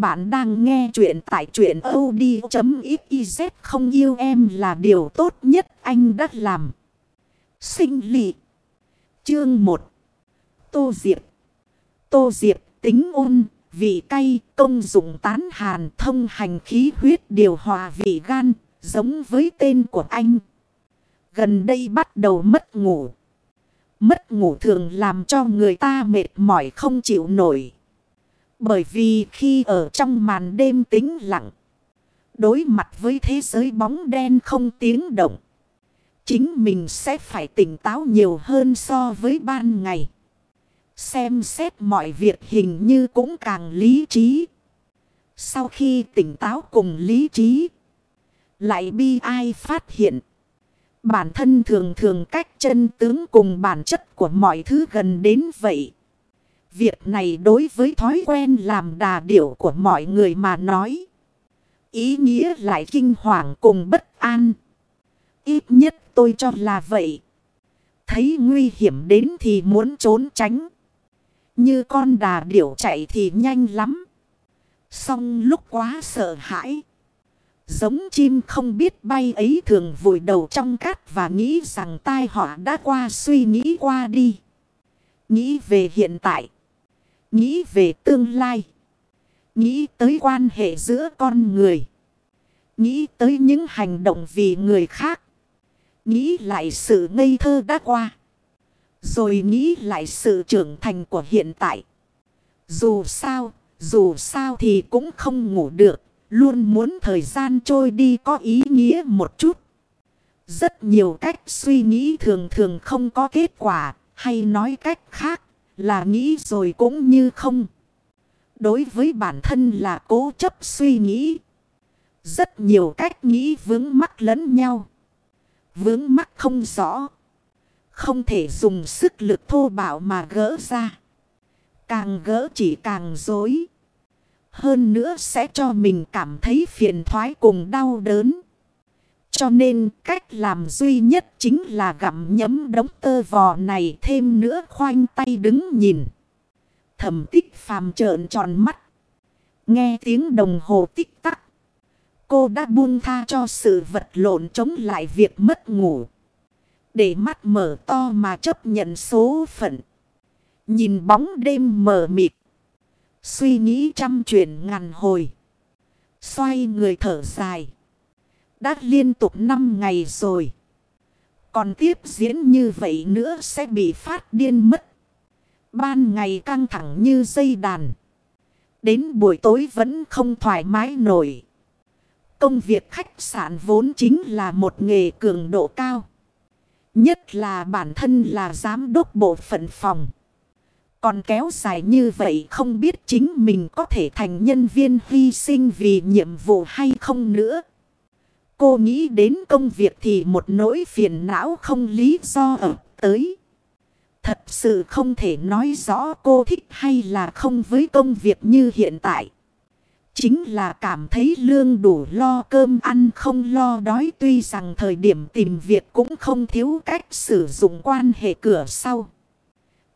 bạn đang nghe chuyện tại chuyện od.xyz không yêu em là điều tốt nhất anh đã làm. Sinh lị. Chương 1. Tô Diệp. Tô Diệp tính ôn, vị cay, công dụng tán hàn, thông hành khí huyết điều hòa vị gan, giống với tên của anh. Gần đây bắt đầu mất ngủ. Mất ngủ thường làm cho người ta mệt mỏi không chịu nổi. Bởi vì khi ở trong màn đêm tĩnh lặng, đối mặt với thế giới bóng đen không tiếng động, chính mình sẽ phải tỉnh táo nhiều hơn so với ban ngày. Xem xét mọi việc hình như cũng càng lý trí. Sau khi tỉnh táo cùng lý trí, lại bi ai phát hiện. Bản thân thường thường cách chân tướng cùng bản chất của mọi thứ gần đến vậy. Việc này đối với thói quen làm đà điểu của mọi người mà nói. Ý nghĩa lại kinh hoàng cùng bất an. Ít nhất tôi cho là vậy. Thấy nguy hiểm đến thì muốn trốn tránh. Như con đà điểu chạy thì nhanh lắm. Xong lúc quá sợ hãi. Giống chim không biết bay ấy thường vùi đầu trong cát và nghĩ rằng tai họa đã qua, suy nghĩ qua đi. Nghĩ về hiện tại. Nghĩ về tương lai. Nghĩ tới quan hệ giữa con người. Nghĩ tới những hành động vì người khác. Nghĩ lại sự ngây thơ đã qua. Rồi nghĩ lại sự trưởng thành của hiện tại. Dù sao, dù sao thì cũng không ngủ được. Luôn muốn thời gian trôi đi có ý nghĩa một chút. Rất nhiều cách suy nghĩ thường thường không có kết quả. Hay nói cách khác là nghĩ rồi cũng như không. Đối với bản thân là cố chấp suy nghĩ. Rất nhiều cách nghĩ vướng mắc lẫn nhau. Vướng mắc không rõ. Không thể dùng sức lực thô bạo mà gỡ ra. Càng gỡ chỉ càng dối. Hơn nữa sẽ cho mình cảm thấy phiền thoái cùng đau đớn. Cho nên cách làm duy nhất chính là gặm nhấm đống tơ vò này thêm nữa khoanh tay đứng nhìn. Thẩm tích phàm trợn tròn mắt. Nghe tiếng đồng hồ tích tắc. Cô đã buông tha cho sự vật lộn chống lại việc mất ngủ. Để mắt mở to mà chấp nhận số phận. Nhìn bóng đêm mờ mịt. Suy nghĩ trăm chuyện ngàn hồi. Xoay người thở dài. Đã liên tục 5 ngày rồi. Còn tiếp diễn như vậy nữa sẽ bị phát điên mất. Ban ngày căng thẳng như dây đàn. Đến buổi tối vẫn không thoải mái nổi. Công việc khách sạn vốn chính là một nghề cường độ cao. Nhất là bản thân là giám đốc bộ phận phòng. Còn kéo dài như vậy không biết chính mình có thể thành nhân viên hy sinh vì nhiệm vụ hay không nữa. Cô nghĩ đến công việc thì một nỗi phiền não không lý do ở tới. Thật sự không thể nói rõ cô thích hay là không với công việc như hiện tại. Chính là cảm thấy lương đủ lo, cơm ăn không lo, đói tuy rằng thời điểm tìm việc cũng không thiếu cách sử dụng quan hệ cửa sau.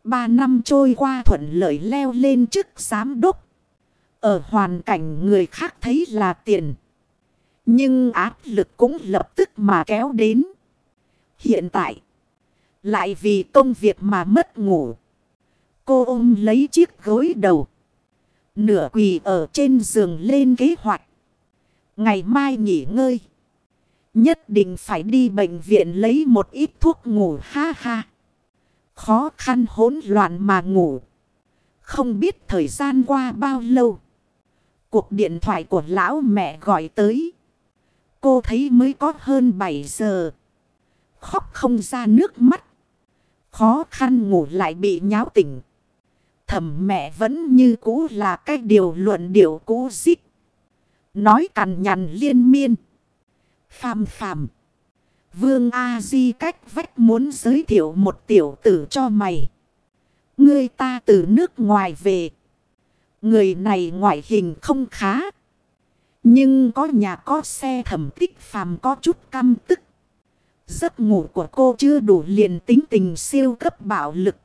Ba năm trôi qua thuận lợi leo lên chức giám đốc. Ở hoàn cảnh người khác thấy là tiền. Nhưng áp lực cũng lập tức mà kéo đến. Hiện tại, lại vì công việc mà mất ngủ. Cô ôm lấy chiếc gối đầu. Nửa quỳ ở trên giường lên kế hoạch. Ngày mai nghỉ ngơi. Nhất định phải đi bệnh viện lấy một ít thuốc ngủ ha ha. Khó khăn hỗn loạn mà ngủ. Không biết thời gian qua bao lâu. Cuộc điện thoại của lão mẹ gọi tới. Cô thấy mới có hơn 7 giờ. Khóc không ra nước mắt. Khó khăn ngủ lại bị nháo tỉnh. Thầm mẹ vẫn như cũ là cái điều luận điệu cũ dích. Nói cằn nhằn liên miên. Phàm phàm. Vương A-di cách vách muốn giới thiệu một tiểu tử cho mày. Ngươi ta từ nước ngoài về. Người này ngoại hình không khá. Nhưng có nhà có xe thẩm tích phàm có chút căm tức. Giấc ngủ của cô chưa đủ liền tính tình siêu cấp bạo lực.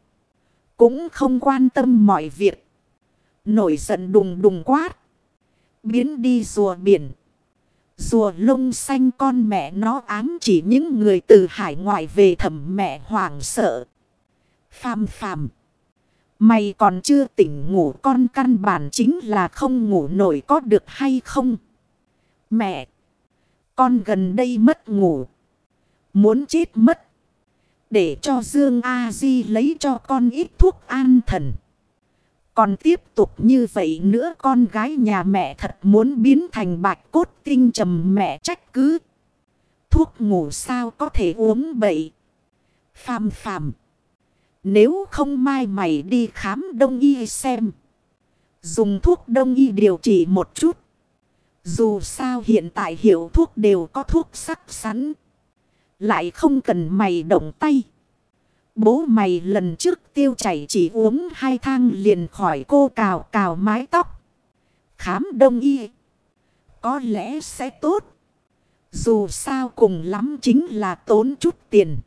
Cũng không quan tâm mọi việc. Nổi giận đùng đùng quát. biến đi rùa biển. Rùa lông xanh con mẹ nó ám chỉ những người từ hải ngoại về thẩm mẹ hoảng sợ. Phàm phàm. Mày còn chưa tỉnh ngủ con căn bản chính là không ngủ nổi có được hay không? Mẹ! Con gần đây mất ngủ. Muốn chết mất. Để cho Dương A-di lấy cho con ít thuốc an thần. Còn tiếp tục như vậy nữa, con gái nhà mẹ thật muốn biến thành bạch cốt tinh trầm mẹ trách cứ. Thuốc ngủ sao có thể uống bậy. Phàm phàm. Nếu không mai mày đi khám đông y xem. Dùng thuốc đông y điều trị một chút. Dù sao hiện tại hiệu thuốc đều có thuốc sắc sẵn. Lại không cần mày động tay. Bố mày lần trước tiêu chảy chỉ uống hai thang liền khỏi cô cào cào mái tóc. Khám đông y. Có lẽ sẽ tốt. Dù sao cùng lắm chính là tốn chút tiền.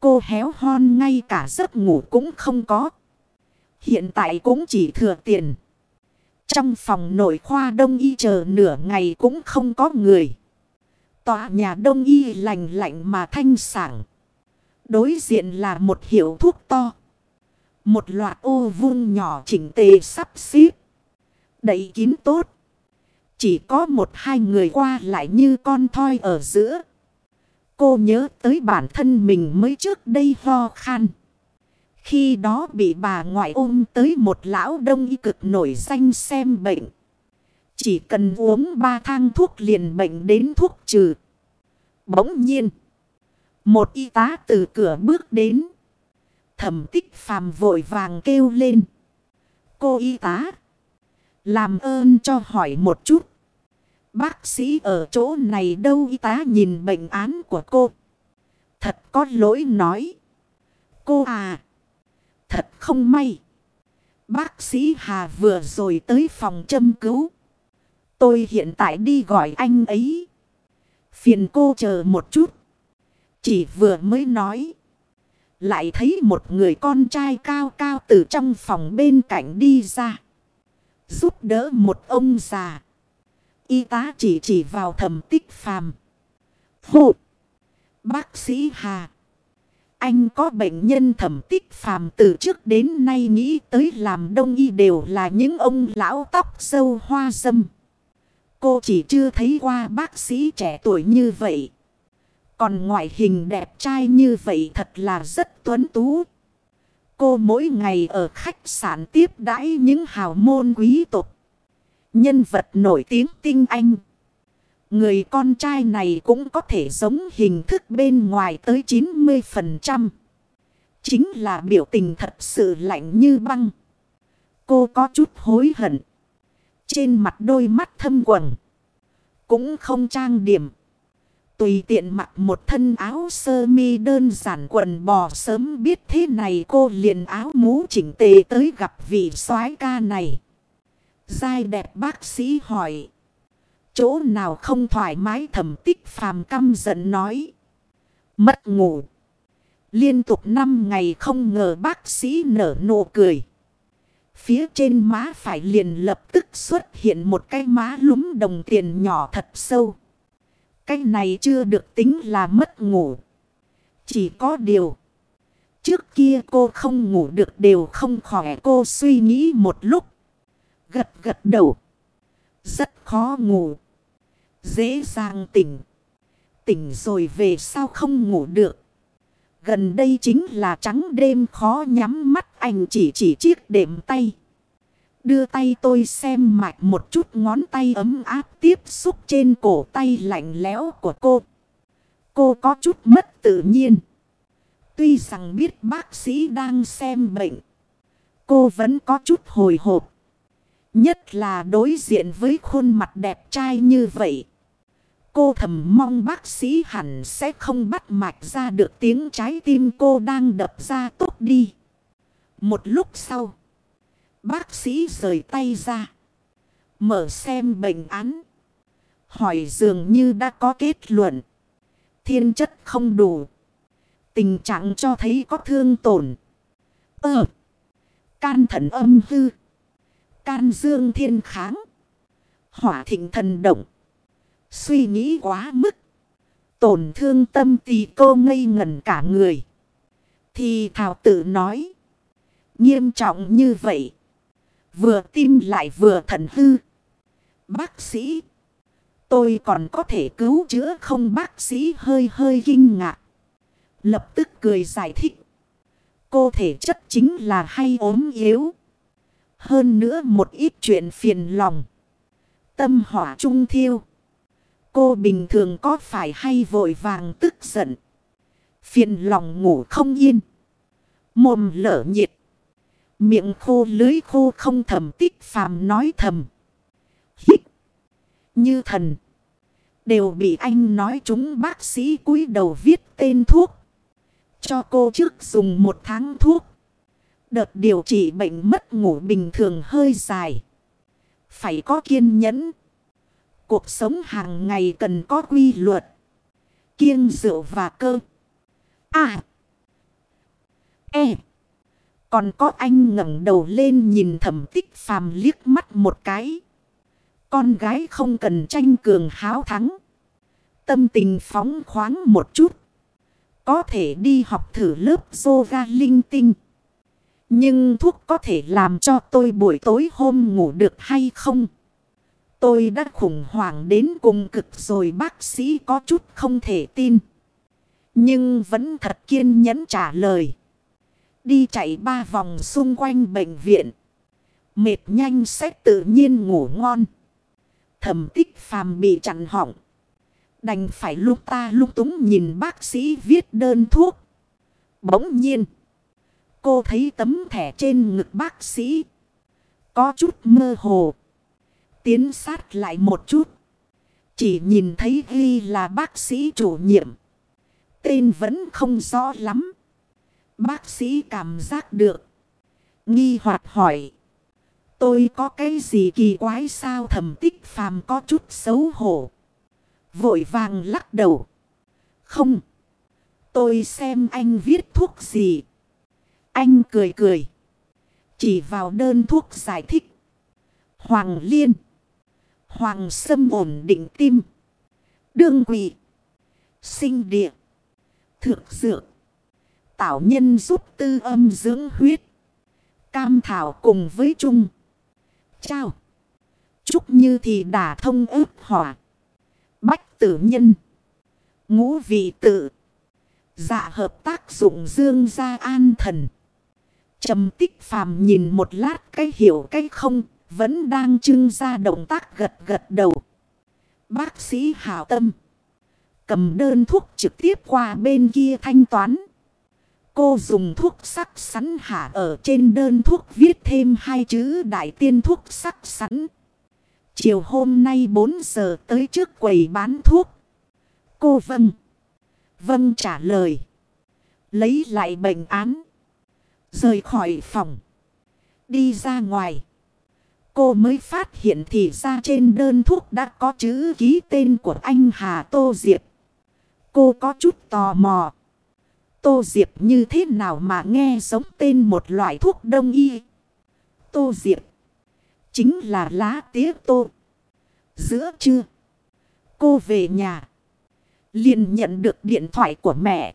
Cô héo hon ngay cả giấc ngủ cũng không có. Hiện tại cũng chỉ thừa tiền. Trong phòng nội khoa đông y chờ nửa ngày cũng không có người. Tòa nhà đông y lành lạnh mà thanh sảng. Đối diện là một hiệu thuốc to. Một loạt ô vuông nhỏ chỉnh tề sắp xếp. Đẩy kín tốt. Chỉ có một hai người qua lại như con thoi ở giữa. Cô nhớ tới bản thân mình mới trước đây ho khan. Khi đó bị bà ngoại ôm tới một lão đông y cực nổi danh xem bệnh. Chỉ cần uống ba thang thuốc liền bệnh đến thuốc trừ. Bỗng nhiên. Một y tá từ cửa bước đến. Thẩm tích phàm vội vàng kêu lên. Cô y tá. Làm ơn cho hỏi một chút. Bác sĩ ở chỗ này đâu y tá nhìn bệnh án của cô. Thật có lỗi nói. Cô à. Thật không may. Bác sĩ Hà vừa rồi tới phòng châm cứu. Tôi hiện tại đi gọi anh ấy. Phiền cô chờ một chút. Chỉ vừa mới nói. Lại thấy một người con trai cao cao từ trong phòng bên cạnh đi ra. Giúp đỡ một ông già. Y tá chỉ chỉ vào thẩm tích phàm. Hụt. Bác sĩ Hà. Anh có bệnh nhân thẩm tích phàm từ trước đến nay nghĩ tới làm đông y đều là những ông lão tóc sâu hoa dâm. Cô chỉ chưa thấy qua bác sĩ trẻ tuổi như vậy. Còn ngoại hình đẹp trai như vậy thật là rất tuấn tú. Cô mỗi ngày ở khách sạn tiếp đãi những hào môn quý tộc. Nhân vật nổi tiếng tinh anh. Người con trai này cũng có thể giống hình thức bên ngoài tới 90%. Chính là biểu tình thật sự lạnh như băng. Cô có chút hối hận. Trên mặt đôi mắt thâm quầng. Cũng không trang điểm. Tùy tiện mặc một thân áo sơ mi đơn giản quần bò sớm biết thế này cô liền áo mũ chỉnh tề tới gặp vị soái ca này. Giai đẹp bác sĩ hỏi. Chỗ nào không thoải mái thẩm tích phàm căm giận nói. Mất ngủ. Liên tục 5 ngày không ngờ bác sĩ nở nụ cười. Phía trên má phải liền lập tức xuất hiện một cái má lúm đồng tiền nhỏ thật sâu. Cái này chưa được tính là mất ngủ. Chỉ có điều. Trước kia cô không ngủ được đều không khỏe cô suy nghĩ một lúc. Gật gật đầu. Rất khó ngủ. Dễ dàng tỉnh. Tỉnh rồi về sao không ngủ được. Gần đây chính là trắng đêm khó nhắm mắt anh chỉ chỉ chiếc đệm tay. Đưa tay tôi xem mạch một chút ngón tay ấm áp tiếp xúc trên cổ tay lạnh lẽo của cô. Cô có chút mất tự nhiên. Tuy rằng biết bác sĩ đang xem bệnh. Cô vẫn có chút hồi hộp. Nhất là đối diện với khuôn mặt đẹp trai như vậy. Cô thầm mong bác sĩ hẳn sẽ không bắt mạch ra được tiếng trái tim cô đang đập ra tốt đi. Một lúc sau. Bác sĩ rời tay ra. Mở xem bệnh án. Hỏi dường như đã có kết luận. Thiên chất không đủ. Tình trạng cho thấy có thương tổn. Ờ. Can thận âm hư. Can dương thiên kháng. Hỏa thịnh thần động. Suy nghĩ quá mức. Tổn thương tâm tì cô ngây ngẩn cả người. Thì thảo tự nói. Nghiêm trọng như vậy. Vừa tim lại vừa thận hư. Bác sĩ. Tôi còn có thể cứu chữa không bác sĩ hơi hơi kinh ngạc. Lập tức cười giải thích. Cô thể chất chính là hay ốm yếu. Hơn nữa một ít chuyện phiền lòng. Tâm hỏa trung thiêu. Cô bình thường có phải hay vội vàng tức giận. Phiền lòng ngủ không yên. Mồm lở nhiệt. Miệng khô lưới khô không thầm tích phàm nói thầm. Hít. Như thần. Đều bị anh nói chúng bác sĩ cúi đầu viết tên thuốc. Cho cô trước dùng một tháng thuốc. Đợt điều trị bệnh mất ngủ bình thường hơi dài. Phải có kiên nhẫn. Cuộc sống hàng ngày cần có quy luật. Kiêng rượu và cơ. À. E. Còn có anh ngẩng đầu lên nhìn thẩm tích phàm liếc mắt một cái. Con gái không cần tranh cường háo thắng. Tâm tình phóng khoáng một chút. Có thể đi học thử lớp yoga linh tinh. Nhưng thuốc có thể làm cho tôi buổi tối hôm ngủ được hay không? Tôi đã khủng hoảng đến cùng cực rồi bác sĩ có chút không thể tin. Nhưng vẫn thật kiên nhẫn trả lời. Đi chạy ba vòng xung quanh bệnh viện. Mệt nhanh sẽ tự nhiên ngủ ngon. Thẩm tích phàm bị chặn họng. Đành phải lúc ta lúc túng nhìn bác sĩ viết đơn thuốc. Bỗng nhiên. Cô thấy tấm thẻ trên ngực bác sĩ. Có chút mơ hồ. Tiến sát lại một chút. Chỉ nhìn thấy ghi là bác sĩ chủ nhiệm. Tên vẫn không rõ lắm. Bác sĩ cảm giác được. Nghi hoạt hỏi. Tôi có cái gì kỳ quái sao thẩm tích phàm có chút xấu hổ. Vội vàng lắc đầu. Không. Tôi xem anh viết thuốc gì. Anh cười cười. Chỉ vào đơn thuốc giải thích. Hoàng liên. Hoàng sâm ổn định tim. Đương quỷ. Sinh địa. Thượng dược. Tảo nhân giúp tư âm dưỡng huyết. Cam thảo cùng với chung. Chào. Chúc như thì đả thông ức hỏa. Bách tử nhân. Ngũ vị tự. Dạ hợp tác dụng dương gia an thần. trầm tích phàm nhìn một lát cái hiểu cái không. Vẫn đang trưng ra động tác gật gật đầu. Bác sĩ hảo tâm. Cầm đơn thuốc trực tiếp qua bên kia thanh toán. Cô dùng thuốc sắc sắn hạ ở trên đơn thuốc viết thêm hai chữ đại tiên thuốc sắc sắn. Chiều hôm nay 4 giờ tới trước quầy bán thuốc. Cô vâng. Vâng trả lời. Lấy lại bệnh án. Rời khỏi phòng. Đi ra ngoài. Cô mới phát hiện thì ra trên đơn thuốc đã có chữ ký tên của anh Hà Tô Diệp. Cô có chút tò mò. Tô Diệp như thế nào mà nghe giống tên một loại thuốc đông y. Tô Diệp. Chính là lá tía tô. Giữa trưa. Cô về nhà. liền nhận được điện thoại của mẹ.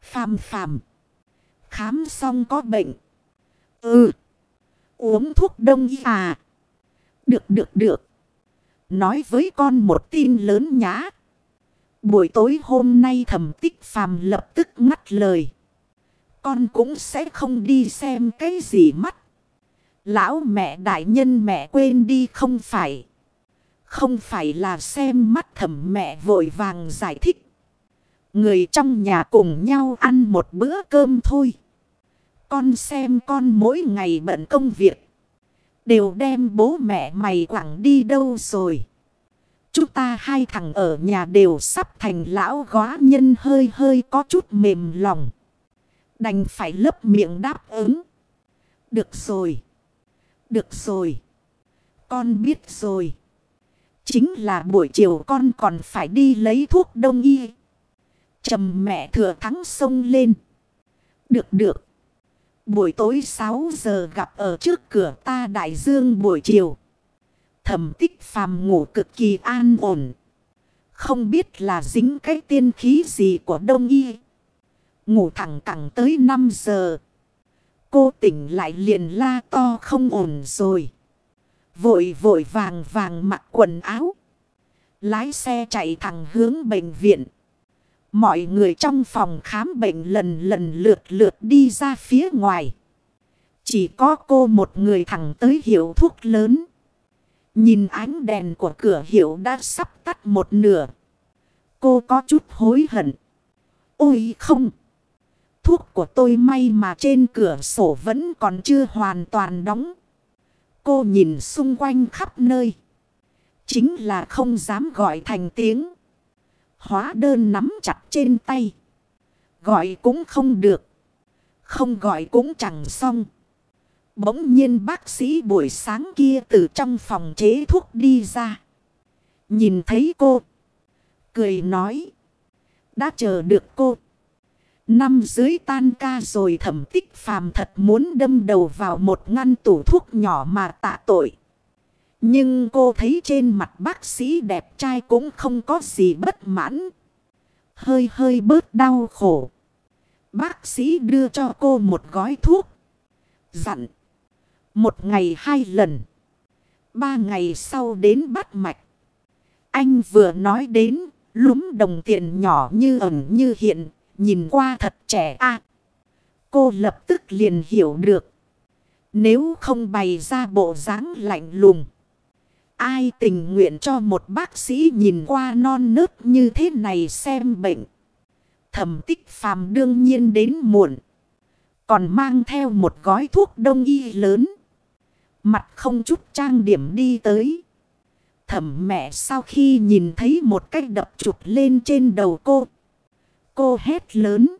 Phàm phàm. Khám xong có bệnh. Ừ. Uống thuốc đông y à. Được được được. Nói với con một tin lớn nhá. Buổi tối hôm nay thẩm tích phàm lập tức ngắt lời. Con cũng sẽ không đi xem cái gì mắt. Lão mẹ đại nhân mẹ quên đi không phải. Không phải là xem mắt thẩm mẹ vội vàng giải thích. Người trong nhà cùng nhau ăn một bữa cơm thôi. Con xem con mỗi ngày bận công việc. Đều đem bố mẹ mày quẳng đi đâu rồi. Chúng ta hai thằng ở nhà đều sắp thành lão góa nhân hơi hơi có chút mềm lòng. Đành phải lấp miệng đáp ứng. Được rồi. Được rồi. Con biết rồi. Chính là buổi chiều con còn phải đi lấy thuốc đông y. Trầm mẹ thừa thắng sông lên. Được được. Buổi tối 6 giờ gặp ở trước cửa ta đại dương buổi chiều. Thẩm tích phàm ngủ cực kỳ an ổn. Không biết là dính cái tiên khí gì của đông y. Ngủ thẳng cẳng tới 5 giờ. Cô tỉnh lại liền la to không ổn rồi. Vội vội vàng vàng mặc quần áo. Lái xe chạy thẳng hướng bệnh viện. Mọi người trong phòng khám bệnh lần lần lượt lượt đi ra phía ngoài. Chỉ có cô một người thẳng tới hiệu thuốc lớn. Nhìn ánh đèn của cửa hiệu đã sắp tắt một nửa. Cô có chút hối hận. Ôi không! Thuốc của tôi may mà trên cửa sổ vẫn còn chưa hoàn toàn đóng. Cô nhìn xung quanh khắp nơi. Chính là không dám gọi thành tiếng. Hóa đơn nắm chặt trên tay. Gọi cũng không được. Không gọi cũng chẳng xong. Bỗng nhiên bác sĩ buổi sáng kia từ trong phòng chế thuốc đi ra. Nhìn thấy cô. Cười nói. Đã chờ được cô. Năm dưới tan ca rồi thẩm tích phàm thật muốn đâm đầu vào một ngăn tủ thuốc nhỏ mà tạ tội. Nhưng cô thấy trên mặt bác sĩ đẹp trai cũng không có gì bất mãn. Hơi hơi bớt đau khổ. Bác sĩ đưa cho cô một gói thuốc. Dặn. Một ngày hai lần. Ba ngày sau đến bắt mạch. Anh vừa nói đến, lúm đồng tiền nhỏ như ẩn như hiện. Nhìn qua thật trẻ a à, Cô lập tức liền hiểu được. Nếu không bày ra bộ dáng lạnh lùng. Ai tình nguyện cho một bác sĩ nhìn qua non nớt như thế này xem bệnh. Thẩm tích phàm đương nhiên đến muộn. Còn mang theo một gói thuốc đông y lớn. Mặt không chút trang điểm đi tới. Thẩm mẹ sau khi nhìn thấy một cách đập chụp lên trên đầu cô. Cô hét lớn.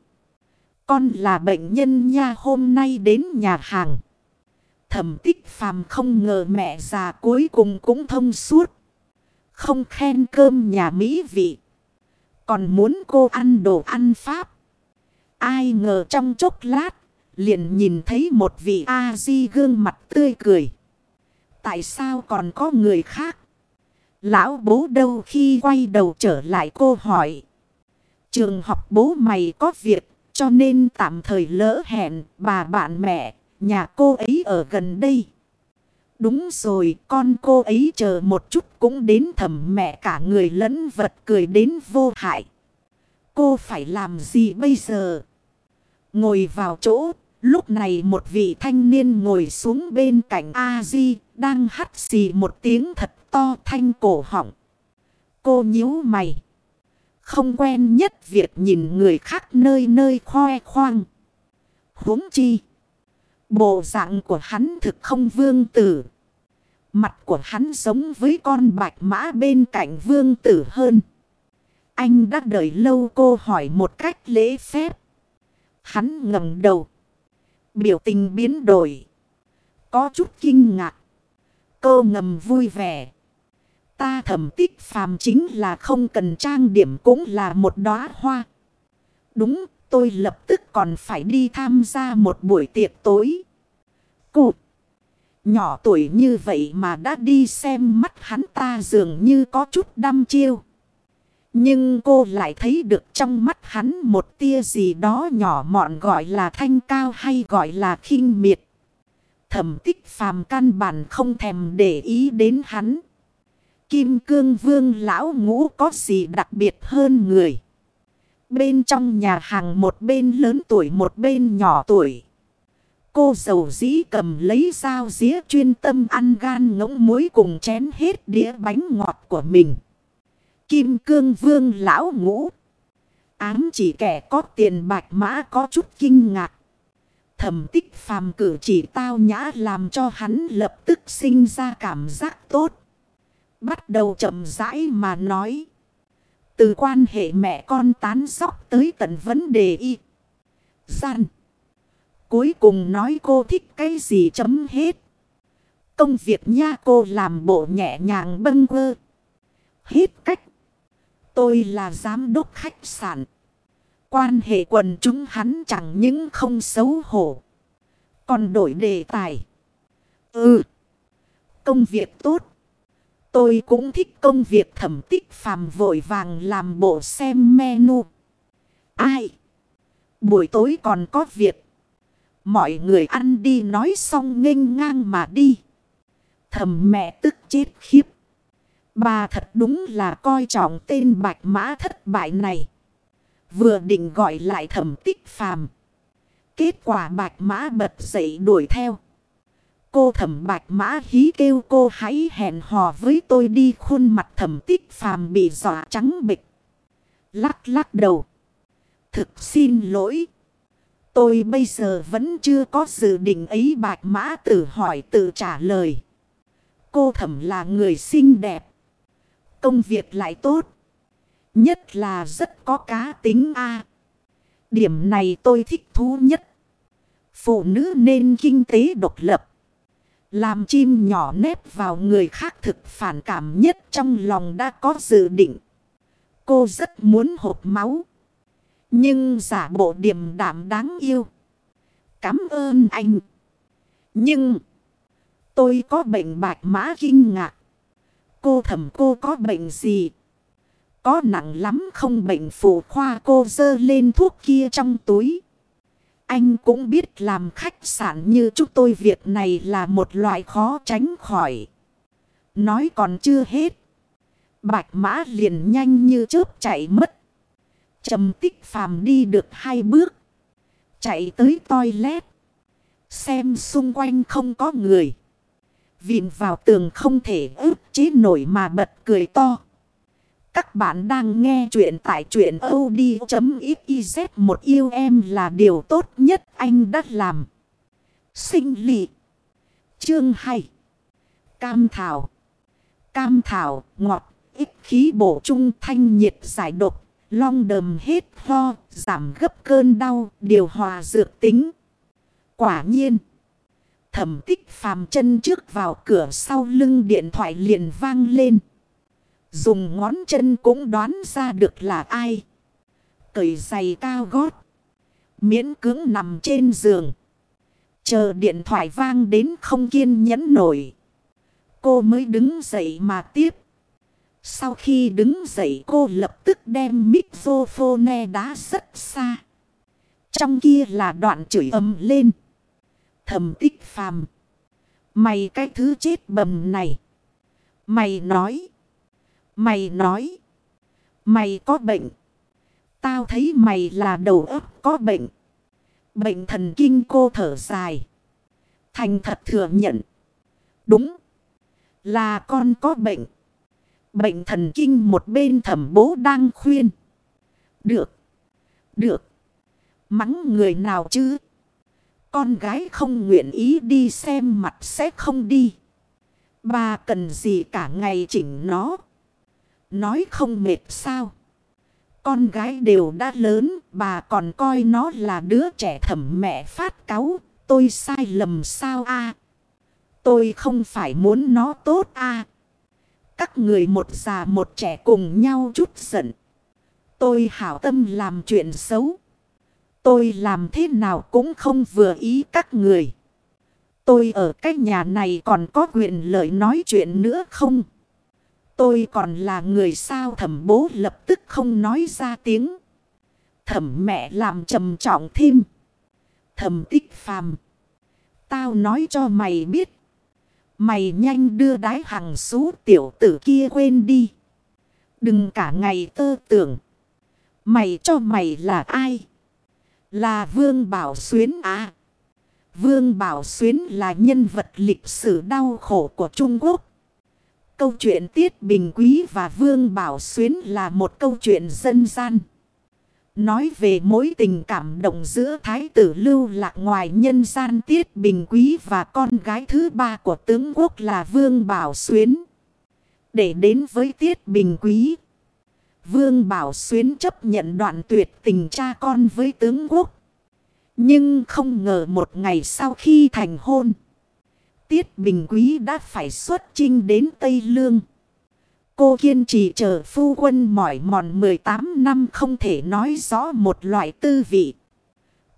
Con là bệnh nhân nha, hôm nay đến nhà hàng. Thẩm tích phàm không ngờ mẹ già cuối cùng cũng thông suốt. Không khen cơm nhà Mỹ vị. Còn muốn cô ăn đồ ăn Pháp. Ai ngờ trong chốc lát. Liền nhìn thấy một vị A-di gương mặt tươi cười. Tại sao còn có người khác? Lão bố đâu khi quay đầu trở lại cô hỏi. Trường học bố mày có việc, cho nên tạm thời lỡ hẹn bà bạn mẹ Nhà cô ấy ở gần đây. Đúng rồi, con cô ấy chờ một chút cũng đến thầm mẹ cả người lẫn vật cười đến vô hại. Cô phải làm gì bây giờ? Ngồi vào chỗ, lúc này một vị thanh niên ngồi xuống bên cạnh A-di, đang hắt xì một tiếng thật to thanh cổ họng. Cô nhíu mày. Không quen nhất việc nhìn người khác nơi nơi khoe khoang. huống chi. Bộ dạng của hắn thực không vương tử. Mặt của hắn giống với con bạch mã bên cạnh vương tử hơn. Anh đã đợi lâu cô hỏi một cách lễ phép. Hắn ngẩng đầu. Biểu tình biến đổi. Có chút kinh ngạc. Cô ngầm vui vẻ. Ta thẩm tích phàm chính là không cần trang điểm cũng là một đóa hoa. Đúng tôi lập tức còn phải đi tham gia một buổi tiệc tối. Cụ, nhỏ tuổi như vậy mà đã đi xem mắt hắn ta dường như có chút đăm chiêu. Nhưng cô lại thấy được trong mắt hắn một tia gì đó nhỏ mọn gọi là thanh cao hay gọi là khinh miệt. Thẩm tích phàm căn bản không thèm để ý đến hắn. Kim cương vương lão ngũ có gì đặc biệt hơn người. Bên trong nhà hàng, một bên lớn tuổi, một bên nhỏ tuổi. Cô giàu dĩ cầm lấy dao dĩa chuyên tâm ăn gan ngỗng muối cùng chén hết đĩa bánh ngọt của mình. Kim cương vương lão ngũ. Ám chỉ kẻ có tiền bạch mã có chút kinh ngạc. Thẩm tích phàm cử chỉ tao nhã làm cho hắn lập tức sinh ra cảm giác tốt. Bắt đầu chậm rãi mà nói. Từ quan hệ mẹ con tán sóc tới tận vấn đề y. Gian. Cuối cùng nói cô thích cái gì chấm hết. Công việc nha cô làm bộ nhẹ nhàng bâng quơ. Hết cách. Tôi là giám đốc khách sạn. Quan hệ quần chúng hắn chẳng những không xấu hổ. Còn đổi đề tài. Ừ. Công việc tốt. Tôi cũng thích công việc thẩm tích phàm vội vàng làm bộ xem menu. Ai? Buổi tối còn có việc. Mọi người ăn đi nói xong nghênh ngang mà đi. Thầm mẹ tức chết khiếp. Bà thật đúng là coi trọng tên bạch mã thất bại này. Vừa định gọi lại thẩm tích phàm. Kết quả bạch mã bật dậy đuổi theo. Cô thẩm bạch mã hí kêu cô hãy hẹn hò với tôi đi, khuôn mặt thẩm tích phàm bị dọa trắng bịch. Lắc lắc đầu. Thực xin lỗi. Tôi bây giờ vẫn chưa có dự định ấy, bạch mã tự hỏi tự trả lời. Cô thẩm là người xinh đẹp. Công việc lại tốt. Nhất là rất có cá tính a Điểm này tôi thích thú nhất. Phụ nữ nên kinh tế độc lập. Làm chim nhỏ nếp vào người khác thực phản cảm nhất trong lòng đã có dự định. Cô rất muốn hộp máu. Nhưng giả bộ điềm đạm đáng yêu. Cảm ơn anh. Nhưng tôi có bệnh bạch mã kinh ngạc. Cô thầm cô có bệnh gì? Có nặng lắm không bệnh phụ khoa cô dơ lên thuốc kia trong túi. Anh cũng biết làm khách sạn như chúng tôi việc này là một loại khó tránh khỏi. Nói còn chưa hết. Bạch mã liền nhanh như chớp chạy mất. Trầm tích phàm đi được hai bước. Chạy tới toilet. Xem xung quanh không có người. Vịn vào tường không thể ức chế nổi mà bật cười to. Các bạn đang nghe chuyện tại chuyện od.xyz một yêu em là điều tốt nhất anh đã làm. Sinh lị. Chương 2. Cam thảo. Cam thảo ngọt, ít khí bổ trung thanh nhiệt giải độc, long đầm hết ho, giảm gấp cơn đau, điều hòa dược tính. Quả nhiên. Thẩm tích phàm chân trước vào cửa sau lưng điện thoại liền vang lên. Dùng ngón chân cũng đoán ra được là ai. Cởi giày cao gót. Miễn cứng nằm trên giường. Chờ điện thoại vang đến không kiên nhẫn nổi. Cô mới đứng dậy mà tiếp. Sau khi đứng dậy, cô lập tức đem microphone đá rất xa. Trong kia là đoạn chửi ầm lên. Thầm tích phàm. Mày cái thứ chết bầm này. Mày nói. Mày nói. Mày có bệnh. Tao thấy mày là đầu óc có bệnh. Bệnh thần kinh cô thở dài. Thành thật thừa nhận. Đúng. Là con có bệnh. Bệnh thần kinh một bên thẩm bố đang khuyên. Được. Được. Mắng người nào chứ? Con gái không nguyện ý đi xem mặt sẽ không đi. Bà cần gì cả ngày chỉnh nó. Nói không mệt sao. Con gái đều đã lớn, bà còn coi nó là đứa trẻ thẩm mẹ phát cáu. Tôi sai lầm sao a Tôi không phải muốn nó tốt a Các người một già một trẻ cùng nhau chút giận. Tôi hảo tâm làm chuyện xấu. Tôi làm thế nào cũng không vừa ý các người. Tôi ở cái nhà này còn có quyền lợi nói chuyện nữa không? Tôi còn là người sao thẩm bố lập tức không nói ra tiếng. Thẩm mẹ làm trầm trọng thêm. Thẩm tích phàm. Tao nói cho mày biết. Mày nhanh đưa đái hằng xú tiểu tử kia quên đi. Đừng cả ngày tơ tưởng. Mày cho mày là ai? Là Vương Bảo Xuyến à? Vương Bảo Xuyến là nhân vật lịch sử đau khổ của Trung Quốc. Câu chuyện Tiết Bình Quý và Vương Bảo Xuyến là một câu chuyện dân gian. Nói về mối tình cảm động giữa Thái tử Lưu Lạc ngoài nhân gian Tiết Bình Quý và con gái thứ ba của tướng quốc là Vương Bảo Xuyến. Để đến với Tiết Bình Quý, Vương Bảo Xuyến chấp nhận đoạn tuyệt tình cha con với tướng quốc. Nhưng không ngờ một ngày sau khi thành hôn. Tiết Bình Quý đã phải xuất chinh đến Tây Lương. Cô kiên trì chờ phu quân mỏi mòn 18 năm không thể nói rõ một loại tư vị.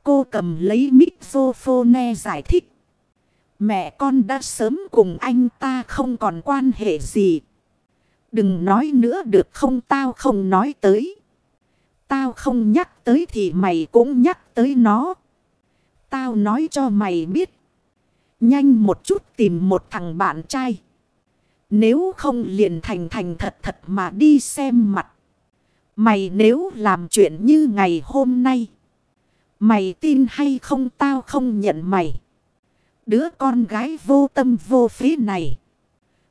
Cô cầm lấy microphone giải thích. Mẹ con đã sớm cùng anh ta không còn quan hệ gì. Đừng nói nữa được không tao không nói tới. Tao không nhắc tới thì mày cũng nhắc tới nó. Tao nói cho mày biết. Nhanh một chút tìm một thằng bạn trai. Nếu không liền thành thành thật thật mà đi xem mặt. Mày nếu làm chuyện như ngày hôm nay. Mày tin hay không tao không nhận mày. Đứa con gái vô tâm vô phí này.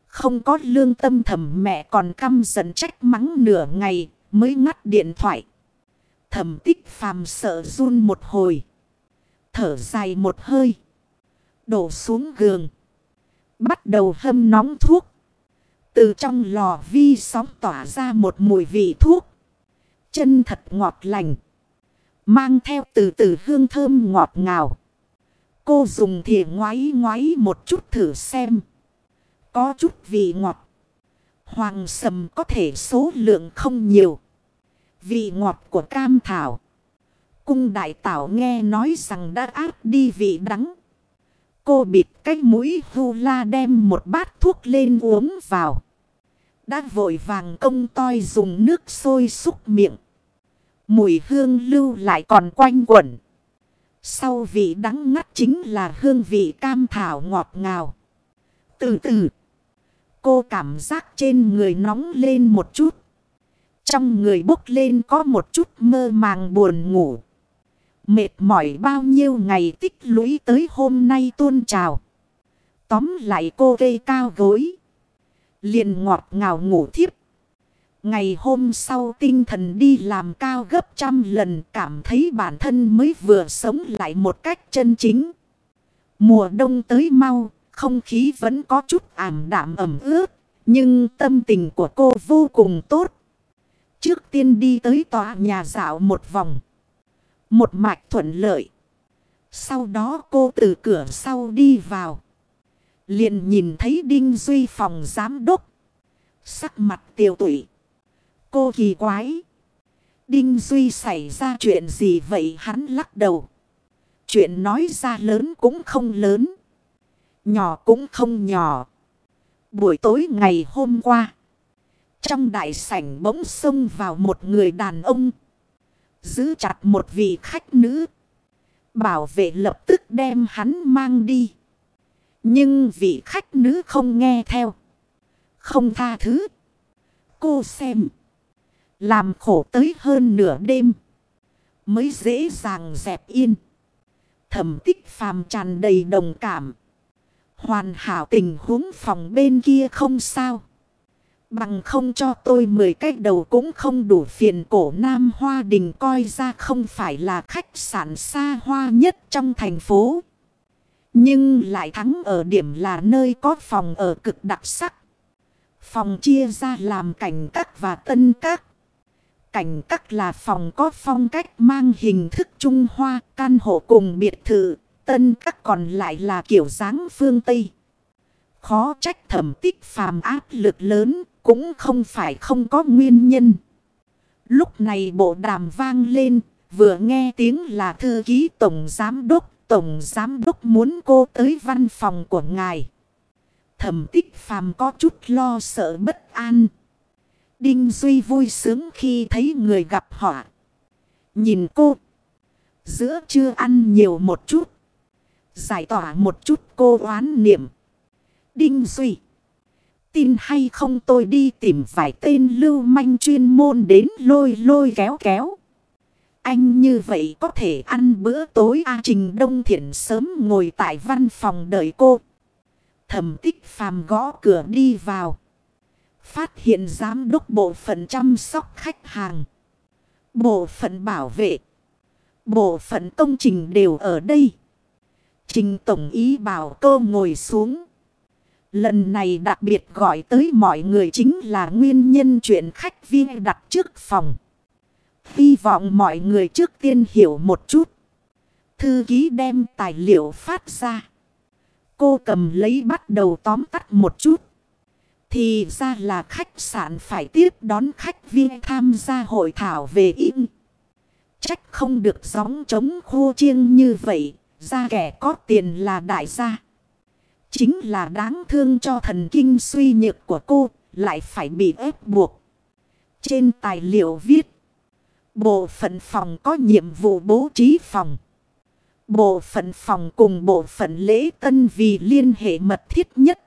Không có lương tâm thầm mẹ còn căm giận trách mắng nửa ngày mới ngắt điện thoại. Thẩm tích phàm sợ run một hồi. Thở dài một hơi. Đổ xuống giường. Bắt đầu hâm nóng thuốc. Từ trong lò vi sóng tỏa ra một mùi vị thuốc. Chân thật ngọt lành. Mang theo từ từ hương thơm ngọt ngào. Cô dùng thìa ngoáy ngoáy một chút thử xem. Có chút vị ngọt. Hoàng sầm có thể số lượng không nhiều. Vị ngọt của cam thảo. Cung đại tảo nghe nói rằng đã áp đi vị đắng. Cô bịt cái mũi hu la đem một bát thuốc lên uống vào. Đã vội vàng công toi dùng nước sôi xúc miệng. Mùi hương lưu lại còn quanh quẩn. Sau vị đắng ngắt chính là hương vị cam thảo ngọt ngào. Từ từ, cô cảm giác trên người nóng lên một chút. Trong người bốc lên có một chút mơ màng buồn ngủ. Mệt mỏi bao nhiêu ngày tích lũy tới hôm nay tuôn trào. Tóm lại cô cây cao gối. Liền ngọt ngào ngủ thiếp. Ngày hôm sau tinh thần đi làm cao gấp trăm lần cảm thấy bản thân mới vừa sống lại một cách chân chính. Mùa đông tới mau, không khí vẫn có chút ảm đạm ẩm ướt, nhưng tâm tình của cô vô cùng tốt. Trước tiên đi tới tòa nhà dạo một vòng. Một mạch thuận lợi. Sau đó cô từ cửa sau đi vào. Liền nhìn thấy Đinh Duy phòng giám đốc. Sắc mặt tiêu tụy. Cô kỳ quái. Đinh Duy xảy ra chuyện gì vậy hắn lắc đầu. Chuyện nói ra lớn cũng không lớn. Nhỏ cũng không nhỏ. Buổi tối ngày hôm qua. Trong đại sảnh bỗng xông vào một người đàn ông. Giữ chặt một vị khách nữ. Bảo vệ lập tức đem hắn mang đi. Nhưng vị khách nữ không nghe theo. Không tha thứ. Cô xem. Làm khổ tới hơn nửa đêm. Mới dễ dàng dẹp yên. Thẩm tích phàm tràn đầy đồng cảm. Hoàn hảo tình huống phòng bên kia không sao. Bằng không cho tôi 10 cách đầu cũng không đủ phiền cổ Nam Hoa Đình coi ra không phải là khách sạn xa hoa nhất trong thành phố. Nhưng lại thắng ở điểm là nơi có phòng ở cực đặc sắc. Phòng chia ra làm cảnh các và tân các. Cảnh các là phòng có phong cách mang hình thức Trung Hoa, căn hộ cùng biệt thự, tân các còn lại là kiểu dáng phương Tây. Khó trách thẩm tích phàm áp lực lớn, cũng không phải không có nguyên nhân. Lúc này bộ đàm vang lên, vừa nghe tiếng là thư ký tổng giám đốc, tổng giám đốc muốn cô tới văn phòng của ngài. Thẩm tích phàm có chút lo sợ bất an. Đinh Duy vui sướng khi thấy người gặp họ. Nhìn cô. Giữa chưa ăn nhiều một chút. Giải tỏa một chút cô oán niệm. Đinh Duy. Tin hay không tôi đi tìm vài tên lưu manh chuyên môn đến lôi lôi kéo kéo. Anh như vậy có thể ăn bữa tối A Trình Đông thiện sớm ngồi tại văn phòng đợi cô. Thẩm tích phàm gõ cửa đi vào. Phát hiện giám đốc bộ phận chăm sóc khách hàng. Bộ phận bảo vệ. Bộ phận công trình đều ở đây. Trình tổng ý bảo cô ngồi xuống. Lần này đặc biệt gọi tới mọi người chính là nguyên nhân chuyện khách viên đặt trước phòng. Hy vọng mọi người trước tiên hiểu một chút. Thư ký đem tài liệu phát ra. Cô cầm lấy bắt đầu tóm tắt một chút. Thì ra là khách sạn phải tiếp đón khách viên tham gia hội thảo về in. Trách không được gióng chống khô chiêng như vậy. Ra kẻ có tiền là đại gia. Chính là đáng thương cho thần kinh suy nhược của cô. lại phải bị ép buộc. Trên tài liệu viết. Bộ phận phòng có nhiệm vụ bố trí phòng. Bộ phận phòng cùng bộ phận lễ tân vì liên hệ mật thiết nhất.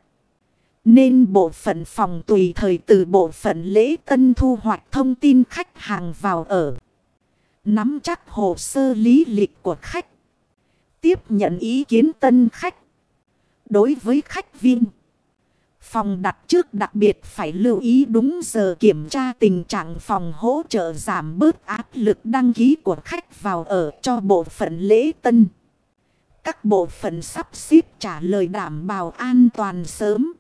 Nên bộ phận phòng tùy thời từ bộ phận lễ tân thu hoạch thông tin khách hàng vào ở. Nắm chắc hồ sơ lý lịch của khách. Tiếp nhận ý kiến tân khách. Đối với khách viên. Phòng đặt trước đặc biệt phải lưu ý đúng giờ kiểm tra tình trạng phòng hỗ trợ giảm bớt áp lực đăng ký của khách vào ở cho bộ phận lễ tân. Các bộ phận sắp xếp trả lời đảm bảo an toàn sớm.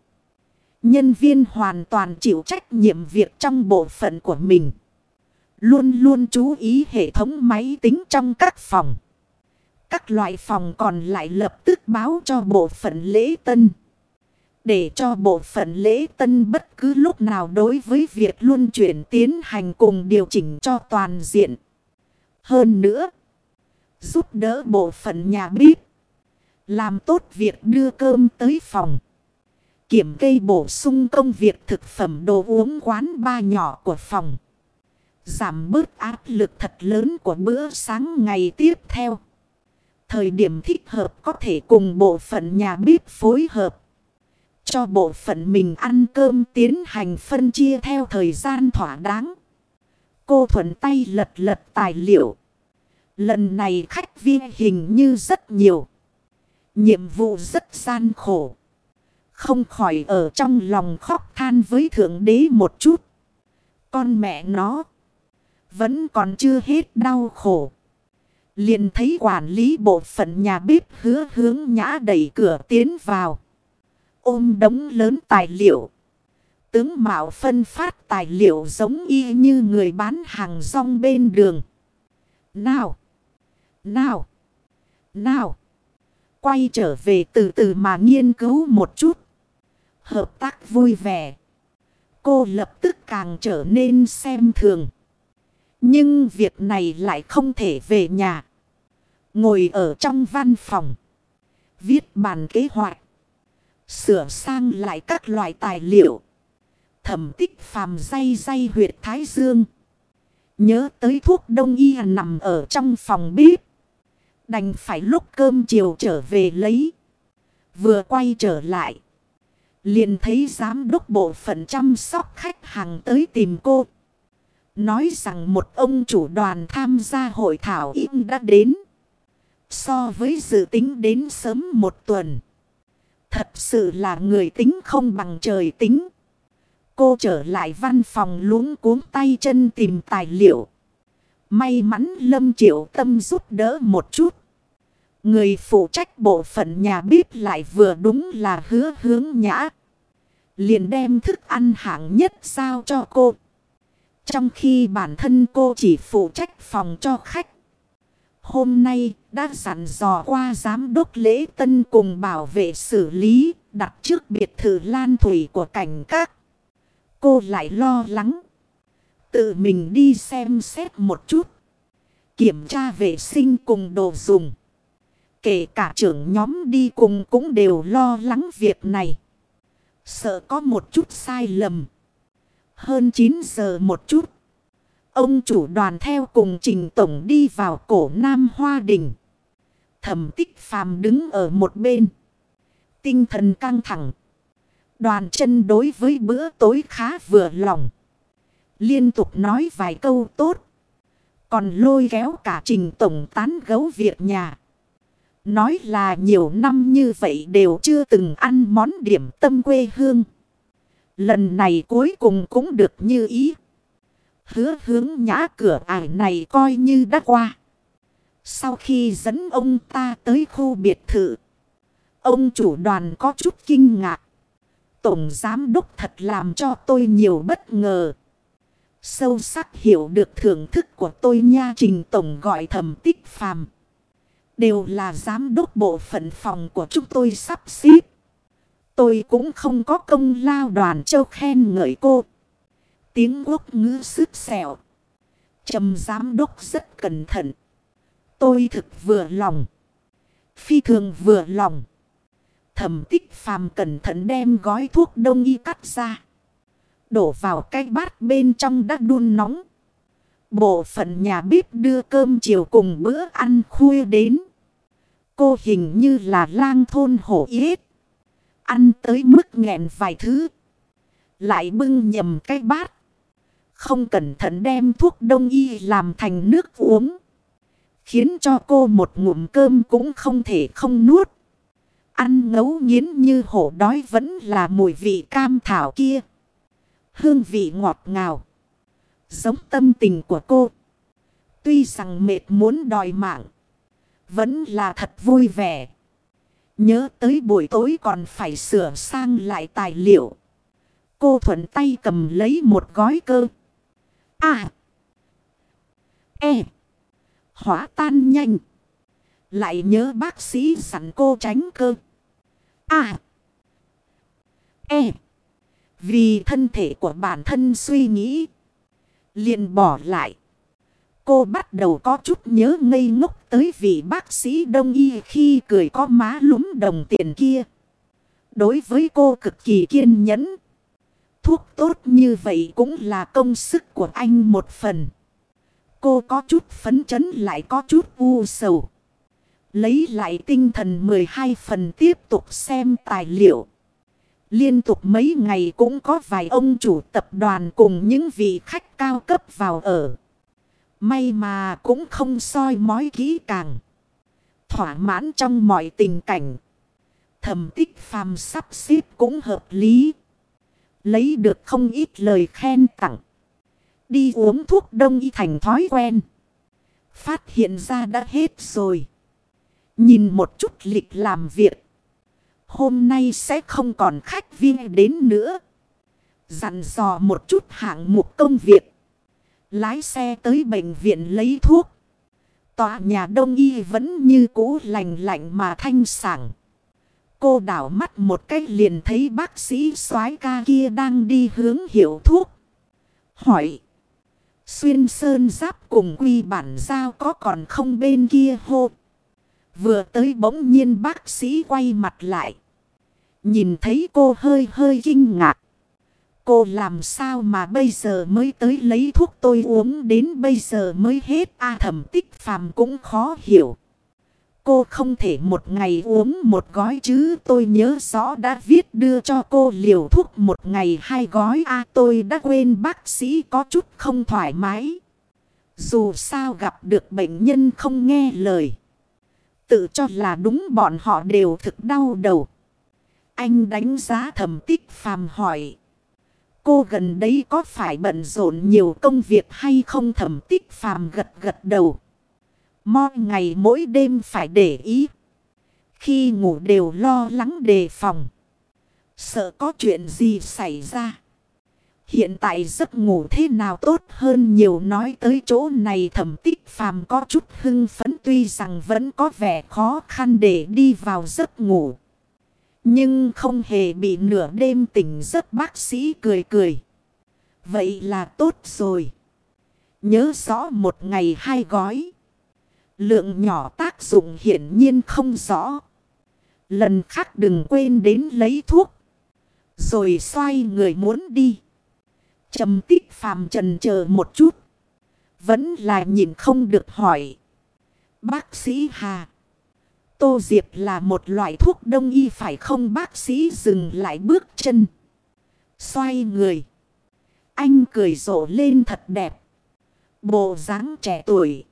Nhân viên hoàn toàn chịu trách nhiệm việc trong bộ phận của mình. Luôn luôn chú ý hệ thống máy tính trong các phòng. Các loại phòng còn lại lập tức báo cho bộ phận lễ tân. Để cho bộ phận lễ tân bất cứ lúc nào đối với việc luân chuyển tiến hành cùng điều chỉnh cho toàn diện. Hơn nữa, giúp đỡ bộ phận nhà bếp. Làm tốt việc đưa cơm tới phòng. Kiểm kê bổ sung công việc thực phẩm đồ uống quán ba nhỏ của phòng. Giảm bớt áp lực thật lớn của bữa sáng ngày tiếp theo. Thời điểm thích hợp có thể cùng bộ phận nhà bếp phối hợp. Cho bộ phận mình ăn cơm tiến hành phân chia theo thời gian thỏa đáng. Cô thuận tay lật lật tài liệu. Lần này khách viên hình như rất nhiều. Nhiệm vụ rất gian khổ. Không khỏi ở trong lòng khóc than với Thượng Đế một chút. Con mẹ nó. Vẫn còn chưa hết đau khổ. Liền thấy quản lý bộ phận nhà bếp hứa hướng nhã đẩy cửa tiến vào. Ôm đống lớn tài liệu. Tướng Mạo phân phát tài liệu giống y như người bán hàng rong bên đường. Nào! Nào! Nào! Quay trở về từ từ mà nghiên cứu một chút. Hợp tác vui vẻ. Cô lập tức càng trở nên xem thường. Nhưng việc này lại không thể về nhà. Ngồi ở trong văn phòng. Viết bàn kế hoạch. Sửa sang lại các loại tài liệu. Thẩm tích phàm dây dây huyệt thái dương. Nhớ tới thuốc đông y nằm ở trong phòng bếp. Đành phải lúc cơm chiều trở về lấy. Vừa quay trở lại. Liền thấy giám đốc bộ phận chăm sóc khách hàng tới tìm cô. Nói rằng một ông chủ đoàn tham gia hội thảo im đã đến. So với dự tính đến sớm một tuần. Thật sự là người tính không bằng trời tính. Cô trở lại văn phòng luống cuống tay chân tìm tài liệu. May mắn Lâm Triệu Tâm giúp đỡ một chút. Người phụ trách bộ phận nhà bếp lại vừa đúng là hứa hướng nhã. Liền đem thức ăn hạng nhất sao cho cô. Trong khi bản thân cô chỉ phụ trách phòng cho khách. Hôm nay đã dặn dò qua giám đốc lễ tân cùng bảo vệ xử lý, đặt trước biệt thự lan thủy của cảnh các. Cô lại lo lắng. Tự mình đi xem xét một chút. Kiểm tra vệ sinh cùng đồ dùng. Kể cả trưởng nhóm đi cùng cũng đều lo lắng việc này. Sợ có một chút sai lầm. Hơn 9 giờ một chút. Ông chủ đoàn theo cùng trình tổng đi vào cổ Nam Hoa Đình. Thẩm tích phàm đứng ở một bên. Tinh thần căng thẳng. Đoàn chân đối với bữa tối khá vừa lòng. Liên tục nói vài câu tốt. Còn lôi kéo cả trình tổng tán gấu việc nhà. Nói là nhiều năm như vậy đều chưa từng ăn món điểm tâm quê hương. Lần này cuối cùng cũng được như ý. Hứa hướng nhã cửa ải này coi như đã qua. Sau khi dẫn ông ta tới khu biệt thự. Ông chủ đoàn có chút kinh ngạc. Tổng giám đốc thật làm cho tôi nhiều bất ngờ. Sâu sắc hiểu được thưởng thức của tôi nha trình tổng gọi thầm tích phàm. Đều là giám đốc bộ phận phòng của chúng tôi sắp xếp. Tôi cũng không có công lao đoàn châu khen ngợi cô. Tiếng quốc ngữ sức sẹo. Trầm giám đốc rất cẩn thận. Tôi thực vừa lòng. Phi thường vừa lòng. Thẩm tích phàm cẩn thận đem gói thuốc đông y cắt ra. đổ vào cái bát bên trong đã đun nóng. Bộ phận nhà bếp đưa cơm chiều cùng bữa ăn khuya đến. Cô hình như là lang thôn hổ yết. Ăn tới mức nghẹn vài thứ. Lại bưng nhầm cái bát. Không cẩn thận đem thuốc đông y làm thành nước uống. Khiến cho cô một ngụm cơm cũng không thể không nuốt. Ăn ngấu nghiến như hổ đói vẫn là mùi vị cam thảo kia. Hương vị ngọt ngào. Giống tâm tình của cô. Tuy rằng mệt muốn đòi mạng. Vẫn là thật vui vẻ. Nhớ tới buổi tối còn phải sửa sang lại tài liệu. Cô thuận tay cầm lấy một gói cơ. À. E. Hóa tan nhanh. Lại nhớ bác sĩ sẵn cô tránh cơ. À. E. Vì thân thể của bản thân suy nghĩ. liền bỏ lại. Cô bắt đầu có chút nhớ ngây ngốc tới vị bác sĩ đông y khi cười có má lúm đồng tiền kia. Đối với cô cực kỳ kiên nhẫn. Thuốc tốt như vậy cũng là công sức của anh một phần. Cô có chút phấn chấn lại có chút u sầu. Lấy lại tinh thần 12 phần tiếp tục xem tài liệu. Liên tục mấy ngày cũng có vài ông chủ tập đoàn cùng những vị khách cao cấp vào ở. May mà cũng không soi mói kỹ càng. Thỏa mãn trong mọi tình cảnh. Thẩm tích phàm sắp xếp cũng hợp lý. Lấy được không ít lời khen tặng. Đi uống thuốc đông y thành thói quen. Phát hiện ra đã hết rồi. Nhìn một chút lịch làm việc. Hôm nay sẽ không còn khách viên đến nữa. Dặn dò một chút hạng mục công việc. Lái xe tới bệnh viện lấy thuốc. Tòa nhà đông y vẫn như cũ lành lạnh mà thanh sảng. Cô đảo mắt một cách liền thấy bác sĩ soái ca kia đang đi hướng hiệu thuốc. Hỏi. Xuyên sơn giáp cùng quy bản giao có còn không bên kia hô. Vừa tới bỗng nhiên bác sĩ quay mặt lại. Nhìn thấy cô hơi hơi kinh ngạc. Cô làm sao mà bây giờ mới tới lấy thuốc tôi uống đến bây giờ mới hết a, thẩm tích phàm cũng khó hiểu. Cô không thể một ngày uống một gói chứ tôi nhớ rõ đã viết đưa cho cô liều thuốc một ngày hai gói a, tôi đã quên bác sĩ có chút không thoải mái. Dù sao gặp được bệnh nhân không nghe lời. Tự cho là đúng bọn họ đều thực đau đầu. Anh đánh giá thẩm tích phàm hỏi. Cô gần đấy có phải bận rộn nhiều công việc hay không thẩm tích phàm gật gật đầu. Mỗi ngày mỗi đêm phải để ý. Khi ngủ đều lo lắng đề phòng. Sợ có chuyện gì xảy ra. Hiện tại giấc ngủ thế nào tốt hơn nhiều nói tới chỗ này, thẩm tích phàm có chút hưng phấn tuy rằng vẫn có vẻ khó khăn để đi vào giấc ngủ. Nhưng không hề bị nửa đêm tỉnh giấc bác sĩ cười cười. Vậy là tốt rồi. Nhớ rõ một ngày hai gói. Lượng nhỏ tác dụng hiển nhiên không rõ. Lần khác đừng quên đến lấy thuốc. Rồi xoay người muốn đi. trầm tích phàm trần chờ một chút. Vẫn là nhìn không được hỏi. Bác sĩ Hà. Tô Diệp là một loại thuốc đông y phải không bác sĩ dừng lại bước chân. Xoay người. Anh cười rộ lên thật đẹp. Bộ dáng trẻ tuổi.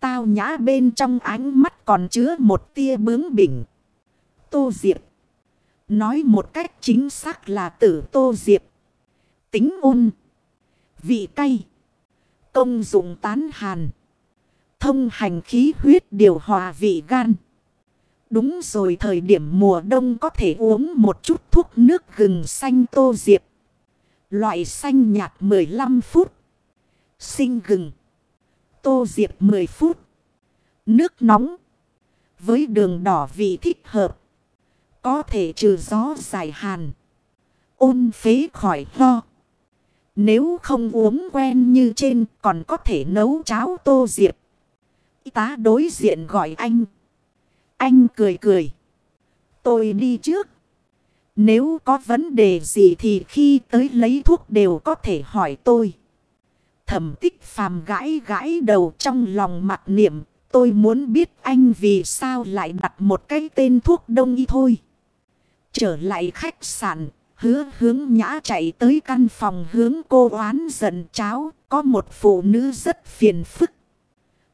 Tao nhã bên trong ánh mắt còn chứa một tia bướng bỉnh. Tô Diệp. Nói một cách chính xác là tử Tô Diệp. Tính ôn. Vị cay. Công dụng tán hàn. Thông hành khí huyết điều hòa vị gan. Đúng rồi, thời điểm mùa đông có thể uống một chút thuốc nước gừng xanh tô diệp. Loại xanh nhạt 15 phút. Sinh gừng. Tô diệp 10 phút. Nước nóng. Với đường đỏ vị thích hợp. Có thể trừ gió giải hàn. Ôn phế khỏi ho. Nếu không uống quen như trên, còn có thể nấu cháo tô diệp. Y tá đối diện gọi anh. Anh cười cười. Tôi đi trước. Nếu có vấn đề gì thì khi tới lấy thuốc đều có thể hỏi tôi. Thẩm tích phàm gãi gãi đầu trong lòng mặt niệm. Tôi muốn biết anh vì sao lại đặt một cái tên thuốc đông y thôi. Trở lại khách sạn, hứa hướng nhã chạy tới căn phòng hướng cô oán giận cháo. Có một phụ nữ rất phiền phức.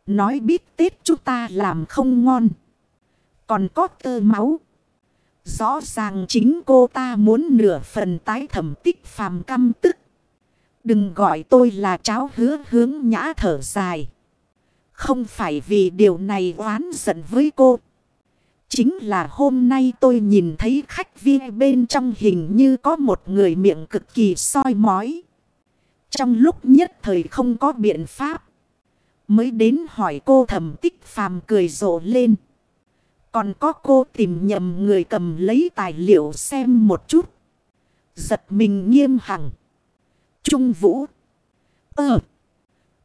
Nói biết Tết chúng ta làm không ngon. Còn có tơ máu. Rõ ràng chính cô ta muốn nửa phần tái thẩm tích phàm căm tức. Đừng gọi tôi là cháu hứa hướng nhã thở dài. Không phải vì điều này oán giận với cô. Chính là hôm nay tôi nhìn thấy khách viên bên trong hình như có một người miệng cực kỳ soi mói. Trong lúc nhất thời không có biện pháp. Mới đến hỏi cô thẩm tích phàm cười rộ lên. Còn có cô tìm nhầm người cầm lấy tài liệu xem một chút. Giật mình nghiêm hằng. Trung Vũ. Ờ.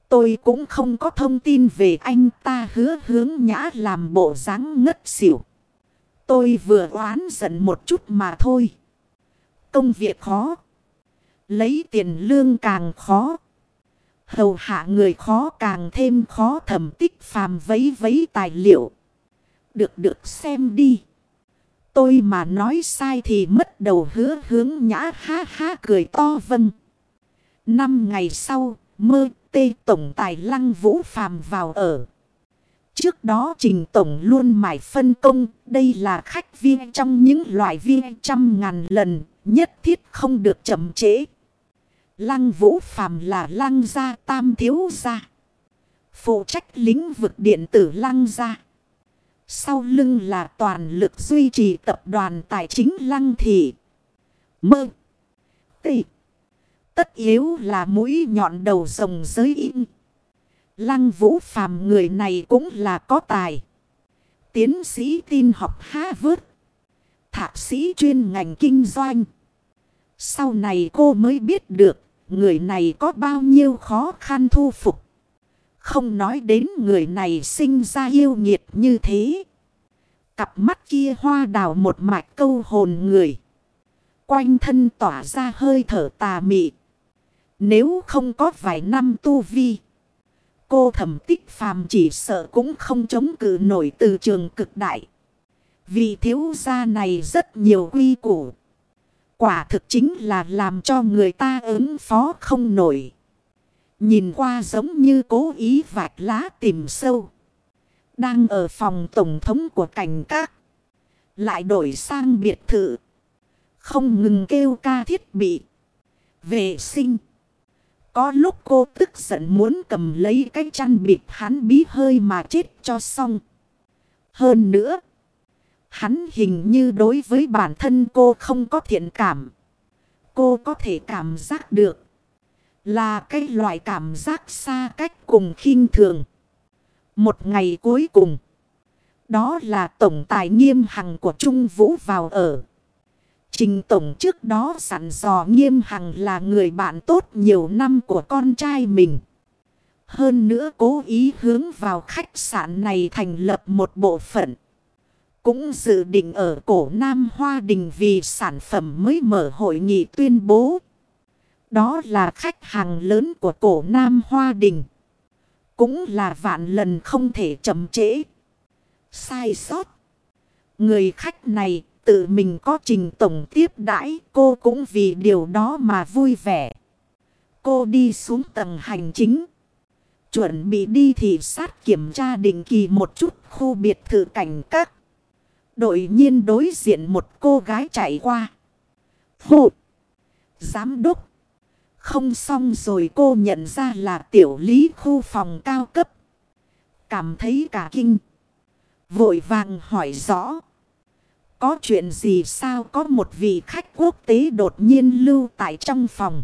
Tôi cũng không có thông tin về anh ta hứa hướng nhã làm bộ dáng ngất xỉu. Tôi vừa oán giận một chút mà thôi. Công việc khó. Lấy tiền lương càng khó. Hầu hạ người khó càng thêm khó thẩm tích phàm vấy vấy tài liệu. Được được xem đi. Tôi mà nói sai thì mất đầu hứa hướng nhã ha ha cười to vâng. Năm ngày sau, mơ tê tổng tài lăng vũ phàm vào ở. Trước đó trình tổng luôn mải phân công, đây là khách viên trong những loại viên trăm ngàn lần, nhất thiết không được chậm trễ. Lăng vũ phàm là lăng gia tam thiếu gia. Phụ trách lĩnh vực điện tử lăng gia. Sau lưng là toàn lực duy trì tập đoàn tài chính lăng thị. Mơ. Tị. Tất yếu là mũi nhọn đầu rồng giới in. Lăng vũ phàm người này cũng là có tài. Tiến sĩ tin học há vớt Thạc sĩ chuyên ngành kinh doanh. Sau này cô mới biết được người này có bao nhiêu khó khăn thu phục. Không nói đến người này sinh ra yêu nghiệt như thế. Cặp mắt kia hoa đào một mạch câu hồn người. Quanh thân tỏa ra hơi thở tà mị. Nếu không có vài năm tu vi. Cô thẩm tích phàm chỉ sợ cũng không chống cự nổi từ trường cực đại. Vì thiếu gia này rất nhiều quy củ. Quả thực chính là làm cho người ta ứng phó không nổi. Nhìn qua giống như cố ý vạch lá tìm sâu. Đang ở phòng tổng thống của cảnh các. Lại đổi sang biệt thự. Không ngừng kêu ca thiết bị. Vệ sinh. Có lúc cô tức giận muốn cầm lấy cái chăn bịt hắn bí hơi mà chết cho xong. Hơn nữa. Hắn hình như đối với bản thân cô không có thiện cảm. Cô có thể cảm giác được. Là cái loại cảm giác xa cách cùng khinh thường. Một ngày cuối cùng. Đó là tổng tài nghiêm hằng của Trung Vũ vào ở. Trình tổng trước đó sẵn dò nghiêm hằng là người bạn tốt nhiều năm của con trai mình. Hơn nữa cố ý hướng vào khách sạn này thành lập một bộ phận. Cũng dự định ở cổ Nam Hoa Đình vì sản phẩm mới mở hội nghị tuyên bố. Đó là khách hàng lớn của cổ Nam Hoa Đình. Cũng là vạn lần không thể chậm trễ. Sai sót. Người khách này tự mình có trình tổng tiếp đãi, cô cũng vì điều đó mà vui vẻ. Cô đi xuống tầng hành chính. Chuẩn bị đi thị sát kiểm tra định kỳ một chút khu biệt thự cảnh các. Đội nhiên đối diện một cô gái chạy qua. Hụt! Giám đốc! Không xong rồi cô nhận ra là tiểu lý khu phòng cao cấp. Cảm thấy cả kinh. Vội vàng hỏi rõ. Có chuyện gì sao có một vị khách quốc tế đột nhiên lưu tại trong phòng.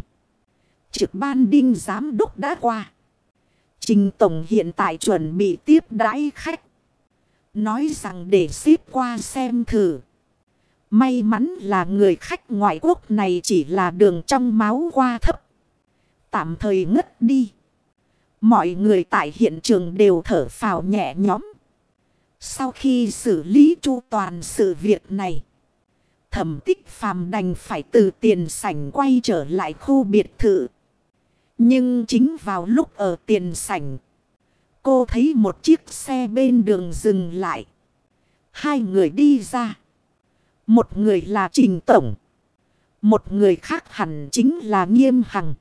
Trực ban đinh giám đốc đã qua. Trình Tổng hiện tại chuẩn bị tiếp đãi khách. Nói rằng để xếp qua xem thử. May mắn là người khách ngoại quốc này chỉ là đường trong máu qua thấp. Tạm thời ngất đi. Mọi người tại hiện trường đều thở phào nhẹ nhõm. Sau khi xử lý chu toàn sự việc này. Thẩm tích phàm đành phải từ tiền sảnh quay trở lại khu biệt thự. Nhưng chính vào lúc ở tiền sảnh. Cô thấy một chiếc xe bên đường dừng lại. Hai người đi ra. Một người là Trình Tổng. Một người khác hẳn chính là Nghiêm Hằng.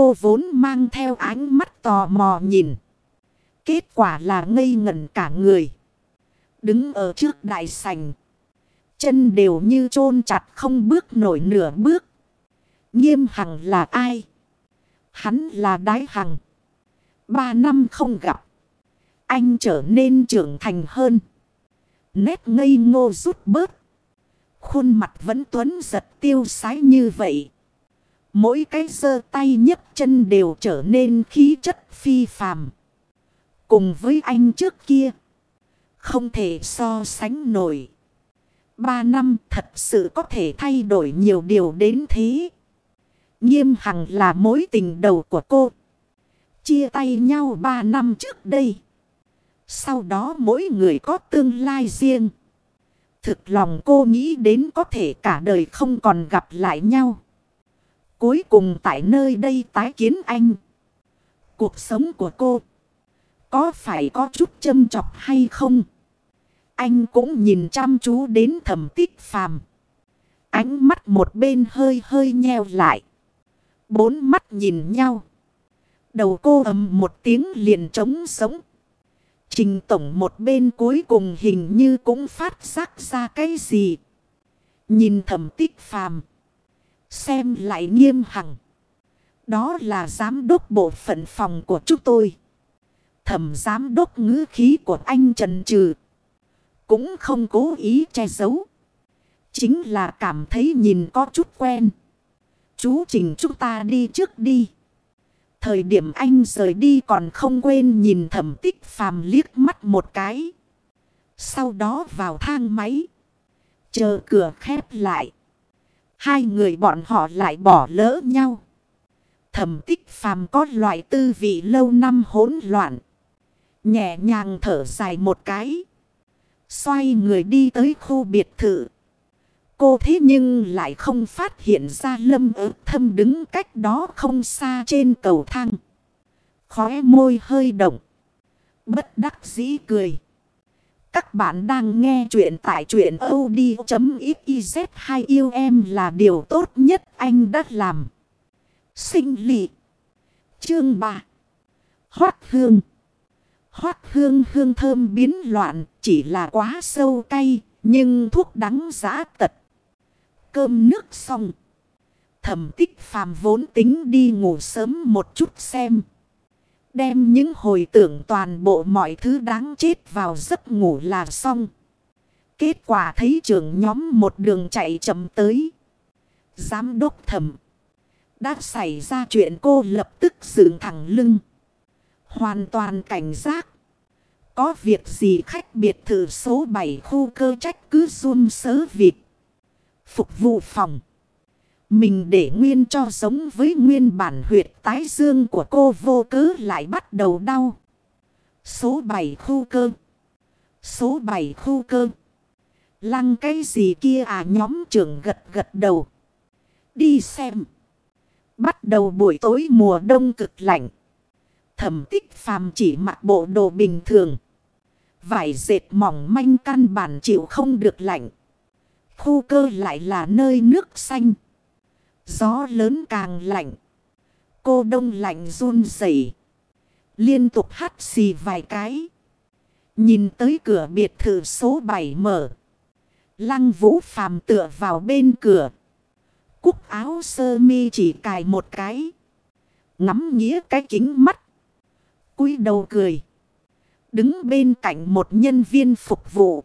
Cô vốn mang theo ánh mắt tò mò nhìn. Kết quả là ngây ngẩn cả người. Đứng ở trước đại sảnh. Chân đều như chôn chặt không bước nổi nửa bước. Nghiêm Hằng là ai? Hắn là Đái Hằng. Ba năm không gặp. Anh trở nên trưởng thành hơn. Nét ngây ngô rút bớt. Khuôn mặt vẫn tuấn giật tiêu sái như vậy. Mỗi cái giơ tay nhấc chân đều trở nên khí chất phi phàm. Cùng với anh trước kia. Không thể so sánh nổi. Ba năm thật sự có thể thay đổi nhiều điều đến thế. Nghiêm hằng là mối tình đầu của cô. Chia tay nhau ba năm trước đây. Sau đó mỗi người có tương lai riêng. Thực lòng cô nghĩ đến có thể cả đời không còn gặp lại nhau. Cuối cùng tại nơi đây tái kiến anh. Cuộc sống của cô. Có phải có chút châm chọc hay không? Anh cũng nhìn chăm chú đến thẩm tích phàm. Ánh mắt một bên hơi hơi nheo lại. Bốn mắt nhìn nhau. Đầu cô ầm một tiếng liền trống sống. Trình tổng một bên cuối cùng hình như cũng phát giác ra cái gì. Nhìn thẩm tích phàm. Xem lại nghiêm hằng. Đó là giám đốc bộ phận phòng của chúng tôi. Thẩm giám đốc ngữ khí của anh Trần Trừ. Cũng không cố ý che giấu. Chính là cảm thấy nhìn có chút quen. Chú Trình chúng ta đi trước đi. Thời điểm anh rời đi còn không quên nhìn thẩm tích phàm liếc mắt một cái. Sau đó vào thang máy. Chờ cửa khép lại. Hai người bọn họ lại bỏ lỡ nhau. Thẩm tích phàm có loại tư vị lâu năm hỗn loạn. Nhẹ nhàng thở dài một cái. Xoay người đi tới khu biệt thự. Cô thế nhưng lại không phát hiện ra lâm ớt thâm đứng cách đó không xa trên cầu thang. Khóe môi hơi động. Bất đắc dĩ cười. Các bạn đang nghe chuyện tại chuyện od.xyz hay yêu em là điều tốt nhất anh đã làm. Sinh lị. Chương 3. Hoát hương. Hoát hương hương thơm biến loạn, chỉ là quá sâu cay, nhưng thuốc đắng giá tật. Cơm nước xong. Thẩm tích phàm vốn tính đi ngủ sớm một chút xem. Đem những hồi tưởng toàn bộ mọi thứ đáng chết vào giấc ngủ là xong. Kết quả thấy trưởng nhóm một đường chạy chậm tới. Giám đốc thẩm. Đã xảy ra chuyện cô lập tức dựng thẳng lưng. Hoàn toàn cảnh giác. Có việc gì khách biệt thự số 7 khu cơ trách cứ run sớ vịt. Phục vụ phòng. Mình để nguyên cho giống với nguyên bản huyệt tái dương của cô vô cớ lại bắt đầu đau. Số 7 khu cơ. Số 7 khu cơ. Lăng cái gì kia à nhóm trưởng gật gật đầu. Đi xem. Bắt đầu buổi tối mùa đông cực lạnh. Thẩm tích phàm chỉ mặc bộ đồ bình thường. Vải dệt mỏng manh căn bản chịu không được lạnh. Khu cơ lại là nơi nước xanh. Gió lớn càng lạnh. Cô đông lạnh run rẩy Liên tục hắt xì vài cái. Nhìn tới cửa biệt thự số 7 mở. Lăng vũ phàm tựa vào bên cửa. Cúc áo sơ mi chỉ cài một cái. Ngắm nghĩa cái kính mắt. cúi đầu cười. Đứng bên cạnh một nhân viên phục vụ.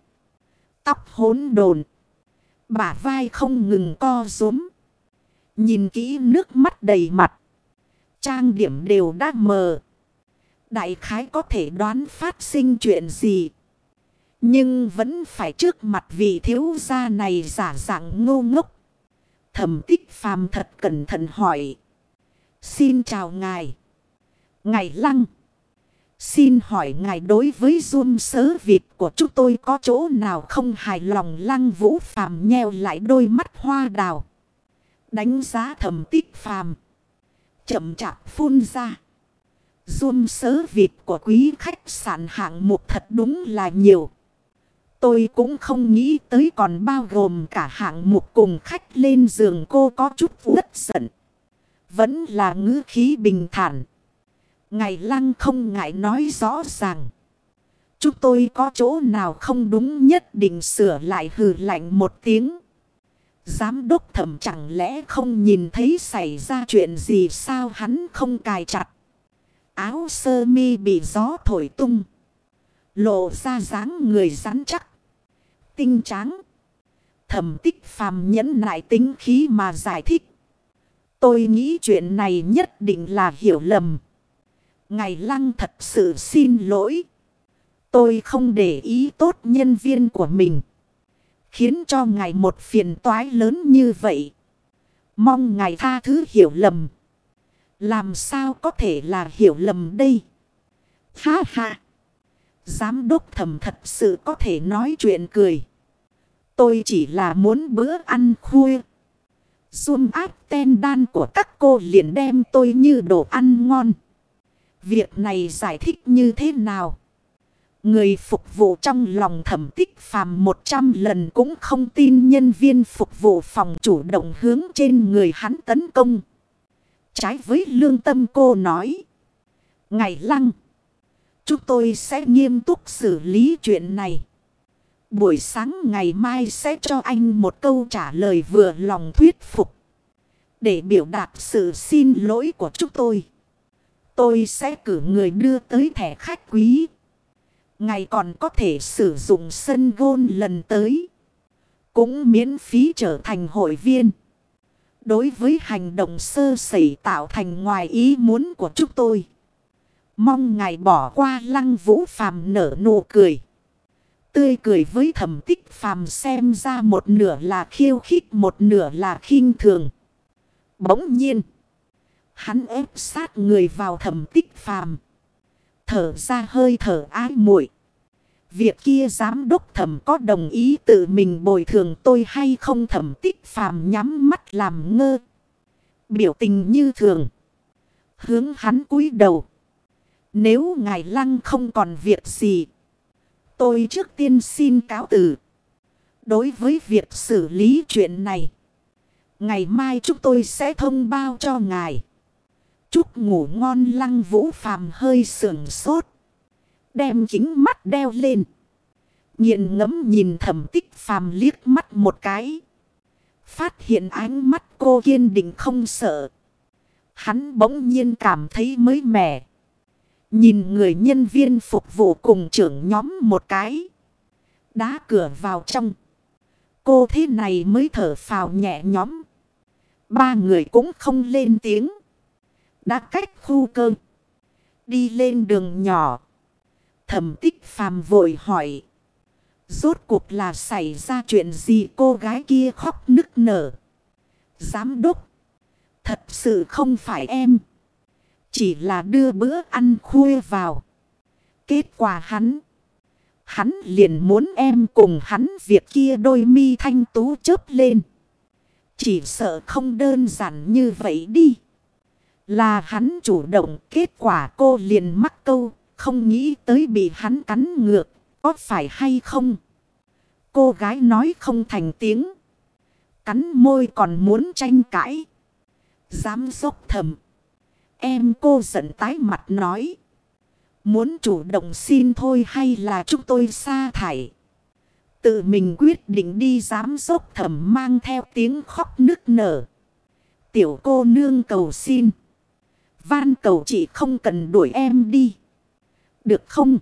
Tóc hốn đồn. Bả vai không ngừng co rúm. Nhìn kỹ nước mắt đầy mặt. Trang điểm đều đã mờ. Đại khái có thể đoán phát sinh chuyện gì. Nhưng vẫn phải trước mặt vị thiếu gia này giả dạng ngô ngốc. Thẩm tích phàm thật cẩn thận hỏi. Xin chào ngài. Ngài lăng. Xin hỏi ngài đối với zoom sớ vịt của chúng tôi có chỗ nào không hài lòng lăng vũ phàm nheo lại đôi mắt hoa đào. Đánh giá thẩm tích phàm. Chậm chạp phun ra. Zoom sớ vịt của quý khách sạn hạng mục thật đúng là nhiều. Tôi cũng không nghĩ tới còn bao gồm cả hạng mục cùng khách lên giường cô có chút rất giận. Vẫn là ngữ khí bình thản. Ngày lăng không ngại nói rõ ràng. Chúng tôi có chỗ nào không đúng nhất định sửa lại hừ lạnh một tiếng. Giám đốc thẩm chẳng lẽ không nhìn thấy xảy ra chuyện gì sao hắn không cài chặt. Áo sơ mi bị gió thổi tung. Lộ ra dáng người rắn chắc. Tinh tráng. Thẩm tích phàm nhẫn nại tính khí mà giải thích. Tôi nghĩ chuyện này nhất định là hiểu lầm. Ngày lăng thật sự xin lỗi. Tôi không để ý tốt nhân viên của mình. Khiến cho ngài một phiền toái lớn như vậy. Mong ngài tha thứ hiểu lầm. Làm sao có thể là hiểu lầm đây? Ha ha! Giám đốc thẩm thật sự có thể nói chuyện cười. Tôi chỉ là muốn bữa ăn khuya. Zoom áp ten đan của các cô liền đem tôi như đồ ăn ngon. Việc này giải thích như thế nào? Người phục vụ trong lòng thẩm tích phàm 100 lần cũng không tin nhân viên phục vụ phòng chủ động hướng trên người hắn tấn công. Trái với lương tâm cô nói. Ngày lăng. Chúng tôi sẽ nghiêm túc xử lý chuyện này. Buổi sáng ngày mai sẽ cho anh một câu trả lời vừa lòng thuyết phục. Để biểu đạt sự xin lỗi của chúng tôi. Tôi sẽ cử người đưa tới thẻ khách quý. Ngày còn có thể sử dụng sân gôn lần tới. Cũng miễn phí trở thành hội viên. Đối với hành động sơ sẩy tạo thành ngoài ý muốn của chúng tôi. Mong ngài bỏ qua lăng vũ phàm nở nụ cười. Tươi cười với thẩm tích phàm xem ra một nửa là khiêu khích một nửa là khinh thường. Bỗng nhiên. Hắn ép sát người vào thẩm tích phàm. Thở ra hơi thở ái muội Việc kia giám đốc thẩm có đồng ý tự mình bồi thường tôi hay không thẩm tích phàm nhắm mắt làm ngơ. Biểu tình như thường. Hướng hắn cúi đầu. Nếu ngài lăng không còn việc gì. Tôi trước tiên xin cáo từ. Đối với việc xử lý chuyện này. Ngày mai chúng tôi sẽ thông báo cho ngài. Chúc ngủ ngon lăng vũ phàm hơi sườn sốt. Đem kính mắt đeo lên. Nhìn ngấm nhìn thẩm tích phàm liếc mắt một cái. Phát hiện ánh mắt cô kiên định không sợ. Hắn bỗng nhiên cảm thấy mới mẻ. Nhìn người nhân viên phục vụ cùng trưởng nhóm một cái. Đá cửa vào trong. Cô thế này mới thở phào nhẹ nhóm. Ba người cũng không lên tiếng. Đã cách khu cơ. Đi lên đường nhỏ. Thẩm tích phàm vội hỏi. Rốt cuộc là xảy ra chuyện gì cô gái kia khóc nức nở. Giám đốc. Thật sự không phải em. Chỉ là đưa bữa ăn khuya vào. Kết quả hắn. Hắn liền muốn em cùng hắn việc kia đôi mi thanh tú chớp lên. Chỉ sợ không đơn giản như vậy đi. Là hắn chủ động, kết quả cô liền mắc câu. Không nghĩ tới bị hắn cắn ngược. Có phải hay không? Cô gái nói không thành tiếng. Cắn môi còn muốn tranh cãi. Dám dốc thầm. Em cô giận tái mặt nói. Muốn chủ động xin thôi hay là chúng tôi sa thải. Tự mình quyết định đi dám dốc thầm mang theo tiếng khóc nức nở. Tiểu cô nương cầu xin. Van cầu chị không cần đuổi em đi. Được không?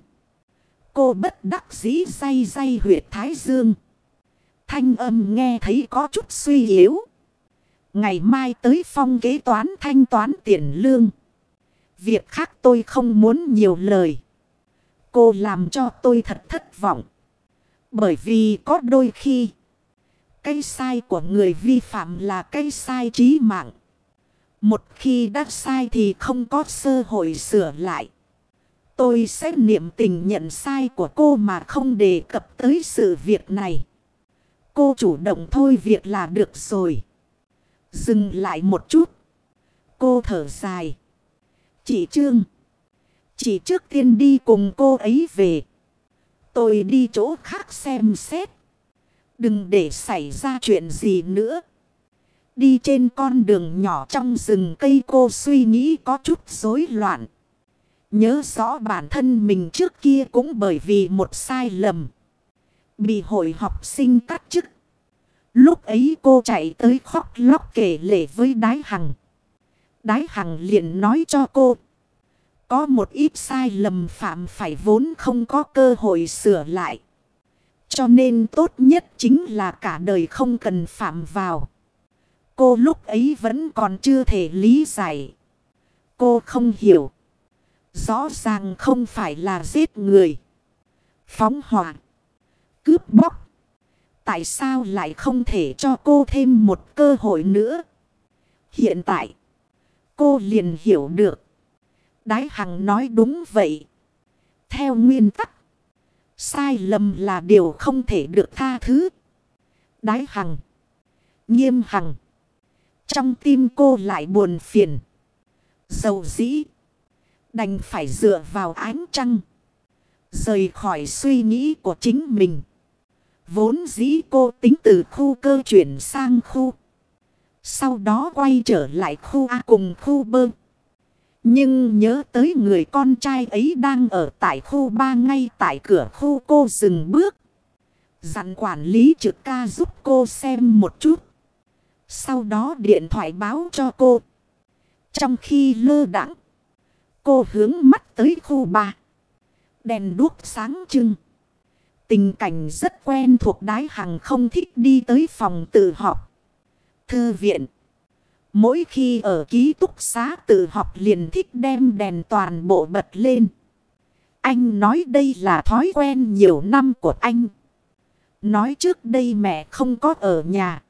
Cô bất đắc dĩ say say huyệt thái dương. Thanh âm nghe thấy có chút suy yếu. Ngày mai tới phong kế toán thanh toán tiền lương. Việc khác tôi không muốn nhiều lời. Cô làm cho tôi thật thất vọng. Bởi vì có đôi khi. Cái sai của người vi phạm là cái sai trí mạng. Một khi đã sai thì không có sơ hội sửa lại. Tôi sẽ niệm tình nhận sai của cô mà không đề cập tới sự việc này. Cô chủ động thôi việc là được rồi. Dừng lại một chút. Cô thở dài. Chị Trương. Chị trước tiên đi cùng cô ấy về. Tôi đi chỗ khác xem xét. Đừng để xảy ra chuyện gì nữa. Đi trên con đường nhỏ trong rừng cây cô suy nghĩ có chút rối loạn. Nhớ rõ bản thân mình trước kia cũng bởi vì một sai lầm. Bị hội học sinh cắt chức. Lúc ấy cô chạy tới khóc lóc kể lể với Đái Hằng. Đái Hằng liền nói cho cô. Có một ít sai lầm phạm phải vốn không có cơ hội sửa lại. Cho nên tốt nhất chính là cả đời không cần phạm vào. Cô lúc ấy vẫn còn chưa thể lý giải. Cô không hiểu. Rõ ràng không phải là giết người. Phóng hỏa. Cướp bóc. Tại sao lại không thể cho cô thêm một cơ hội nữa? Hiện tại. Cô liền hiểu được. Đái Hằng nói đúng vậy. Theo nguyên tắc. Sai lầm là điều không thể được tha thứ. Đái Hằng. Nghiêm Hằng. Trong tim cô lại buồn phiền. Dầu dĩ. Đành phải dựa vào ánh trăng. Rời khỏi suy nghĩ của chính mình. Vốn dĩ cô tính từ khu cơ chuyển sang khu. Sau đó quay trở lại khu A cùng khu B. Nhưng nhớ tới người con trai ấy đang ở tại khu 3 ngay tại cửa khu cô dừng bước. Dặn quản lý trực ca giúp cô xem một chút. Sau đó điện thoại báo cho cô. Trong khi lơ đãng, cô hướng mắt tới khu ba, Đèn đuốc sáng trưng. Tình cảnh rất quen thuộc đái hằng không thích đi tới phòng tự học. Thư viện. Mỗi khi ở ký túc xá tự học liền thích đem đèn toàn bộ bật lên. Anh nói đây là thói quen nhiều năm của anh. Nói trước đây mẹ không có ở nhà.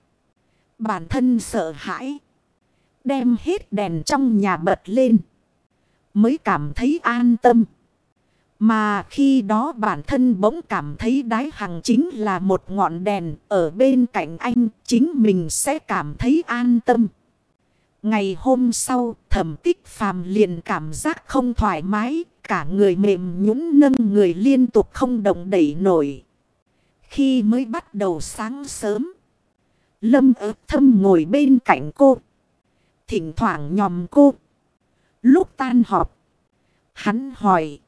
Bản thân sợ hãi. Đem hết đèn trong nhà bật lên. Mới cảm thấy an tâm. Mà khi đó bản thân bỗng cảm thấy đái hằng chính là một ngọn đèn ở bên cạnh anh chính mình sẽ cảm thấy an tâm. Ngày hôm sau thẩm tích phàm liền cảm giác không thoải mái, cả người mềm nhũn nâng người liên tục không động đẩy nổi. Khi mới bắt đầu sáng sớm, lâm ớt thâm ngồi bên cạnh cô. Thỉnh thoảng nhòm cô. Lúc tan họp, hắn hỏi.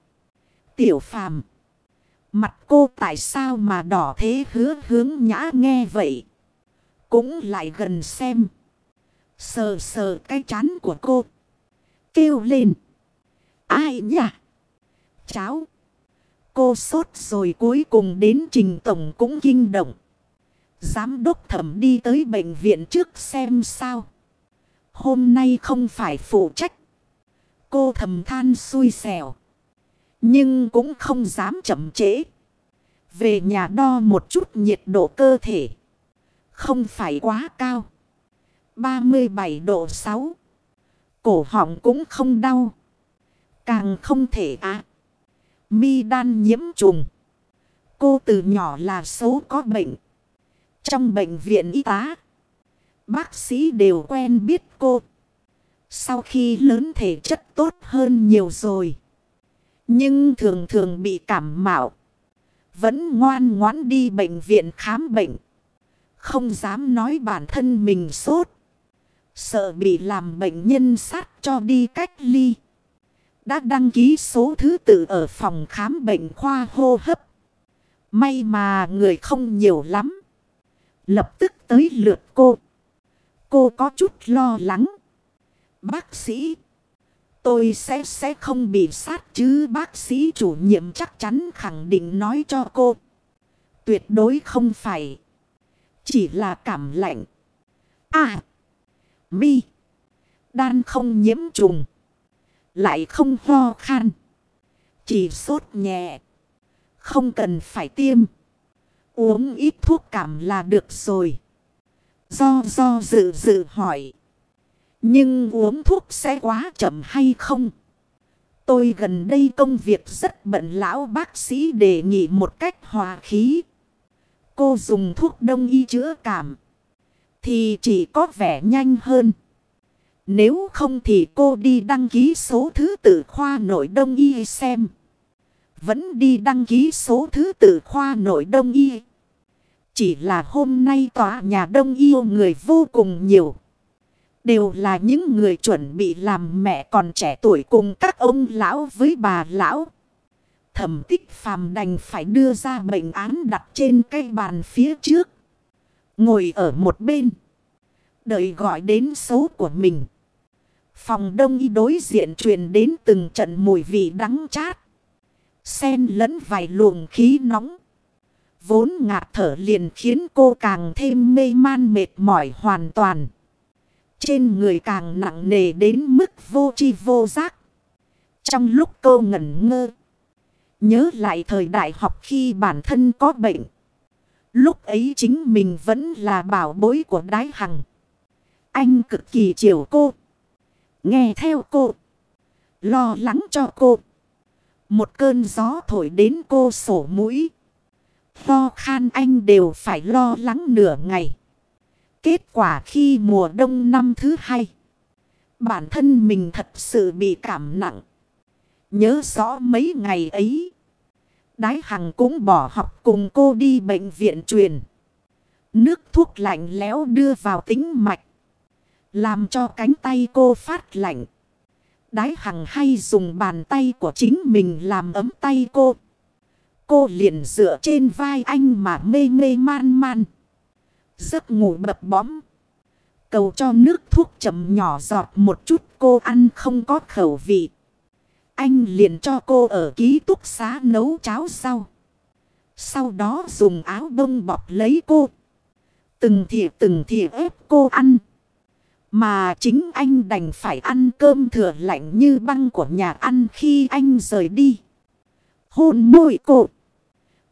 Tiểu phàm. Mặt cô tại sao mà đỏ thế hứa hướng nhã nghe vậy. Cũng lại gần xem. Sờ sờ cái chán của cô. Kêu lên. Ai nhỉ? Cháu. Cô sốt rồi cuối cùng đến trình tổng cũng kinh động. Giám đốc thẩm đi tới bệnh viện trước xem sao. Hôm nay không phải phụ trách. Cô thầm than xui xẻo. Nhưng cũng không dám chậm trễ. Về nhà đo một chút nhiệt độ cơ thể. Không phải quá cao. 37 độ 6. Cổ họng cũng không đau. Càng không thể á. Mi đan nhiễm trùng. Cô từ nhỏ là xấu có bệnh. Trong bệnh viện y tá. Bác sĩ đều quen biết cô. Sau khi lớn thể chất tốt hơn nhiều rồi. Nhưng thường thường bị cảm mạo. Vẫn ngoan ngoãn đi bệnh viện khám bệnh. Không dám nói bản thân mình sốt. Sợ bị làm bệnh nhân sát cho đi cách ly. Đã đăng ký số thứ tự ở phòng khám bệnh khoa hô hấp. May mà người không nhiều lắm. Lập tức tới lượt cô. Cô có chút lo lắng. Bác sĩ. Tôi sẽ sẽ không bị sát chứ, bác sĩ chủ nhiệm chắc chắn khẳng định nói cho cô. Tuyệt đối không phải. Chỉ là cảm lạnh. À. Mi. Đan không nhiễm trùng. Lại không ho khan. Chỉ sốt nhẹ. Không cần phải tiêm. Uống ít thuốc cảm là được rồi. Do do dự dự hỏi. Nhưng uống thuốc sẽ quá chậm hay không? Tôi gần đây công việc rất bận lão bác sĩ đề nghị một cách hòa khí. Cô dùng thuốc đông y chữa cảm. Thì chỉ có vẻ nhanh hơn. Nếu không thì cô đi đăng ký số thứ tự khoa nội đông y xem. Vẫn đi đăng ký số thứ tự khoa nội đông y. Chỉ là hôm nay tòa nhà đông yêu người vô cùng nhiều. Đều là những người chuẩn bị làm mẹ còn trẻ tuổi cùng các ông lão với bà lão. Thẩm tích phàm đành phải đưa ra bệnh án đặt trên cây bàn phía trước. Ngồi ở một bên. Đợi gọi đến số của mình. Phòng đông y đối diện truyền đến từng trận mùi vị đắng chát. Xen lẫn vài luồng khí nóng. Vốn ngạt thở liền khiến cô càng thêm mê man mệt mỏi hoàn toàn. Trên người càng nặng nề đến mức vô chi vô giác. Trong lúc cô ngẩn ngơ. Nhớ lại thời đại học khi bản thân có bệnh. Lúc ấy chính mình vẫn là bảo bối của đái hằng. Anh cực kỳ chiều cô. Nghe theo cô. Lo lắng cho cô. Một cơn gió thổi đến cô sổ mũi. Lo khan anh đều phải lo lắng nửa ngày. Kết quả khi mùa đông năm thứ hai. Bản thân mình thật sự bị cảm nặng. Nhớ rõ mấy ngày ấy. Đái Hằng cũng bỏ học cùng cô đi bệnh viện truyền. Nước thuốc lạnh lẽo đưa vào tính mạch. Làm cho cánh tay cô phát lạnh. Đái Hằng hay dùng bàn tay của chính mình làm ấm tay cô. Cô liền dựa trên vai anh mà mê mê man man. Giấc ngủ bập bõm. Cầu cho nước thuốc chậm nhỏ giọt một chút cô ăn không có khẩu vị. Anh liền cho cô ở ký túc xá nấu cháo sau. Sau đó dùng áo bông bọc lấy cô. Từng thìa từng thìa ép cô ăn. Mà chính anh đành phải ăn cơm thừa lạnh như băng của nhà ăn khi anh rời đi. Hôn môi cột,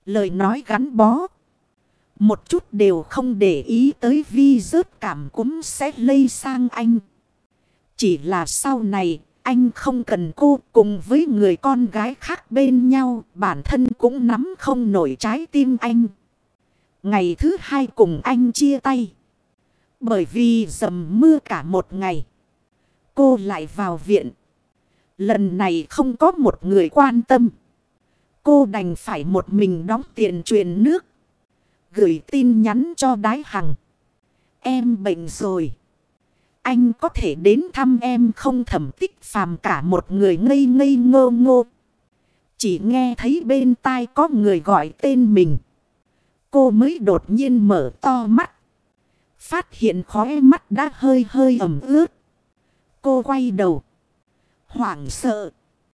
Lời nói gắn bó. Một chút đều không để ý tới vi rớt cảm cúm sẽ lây sang anh. Chỉ là sau này anh không cần cô cùng với người con gái khác bên nhau. Bản thân cũng nắm không nổi trái tim anh. Ngày thứ hai cùng anh chia tay. Bởi vì dầm mưa cả một ngày. Cô lại vào viện. Lần này không có một người quan tâm. Cô đành phải một mình đóng tiền truyền nước. Gửi tin nhắn cho đái hằng. Em bệnh rồi. Anh có thể đến thăm em không thẩm tích phàm cả một người ngây ngây ngô ngô. Chỉ nghe thấy bên tai có người gọi tên mình. Cô mới đột nhiên mở to mắt. Phát hiện khóe mắt đã hơi hơi ẩm ướt. Cô quay đầu. Hoảng sợ.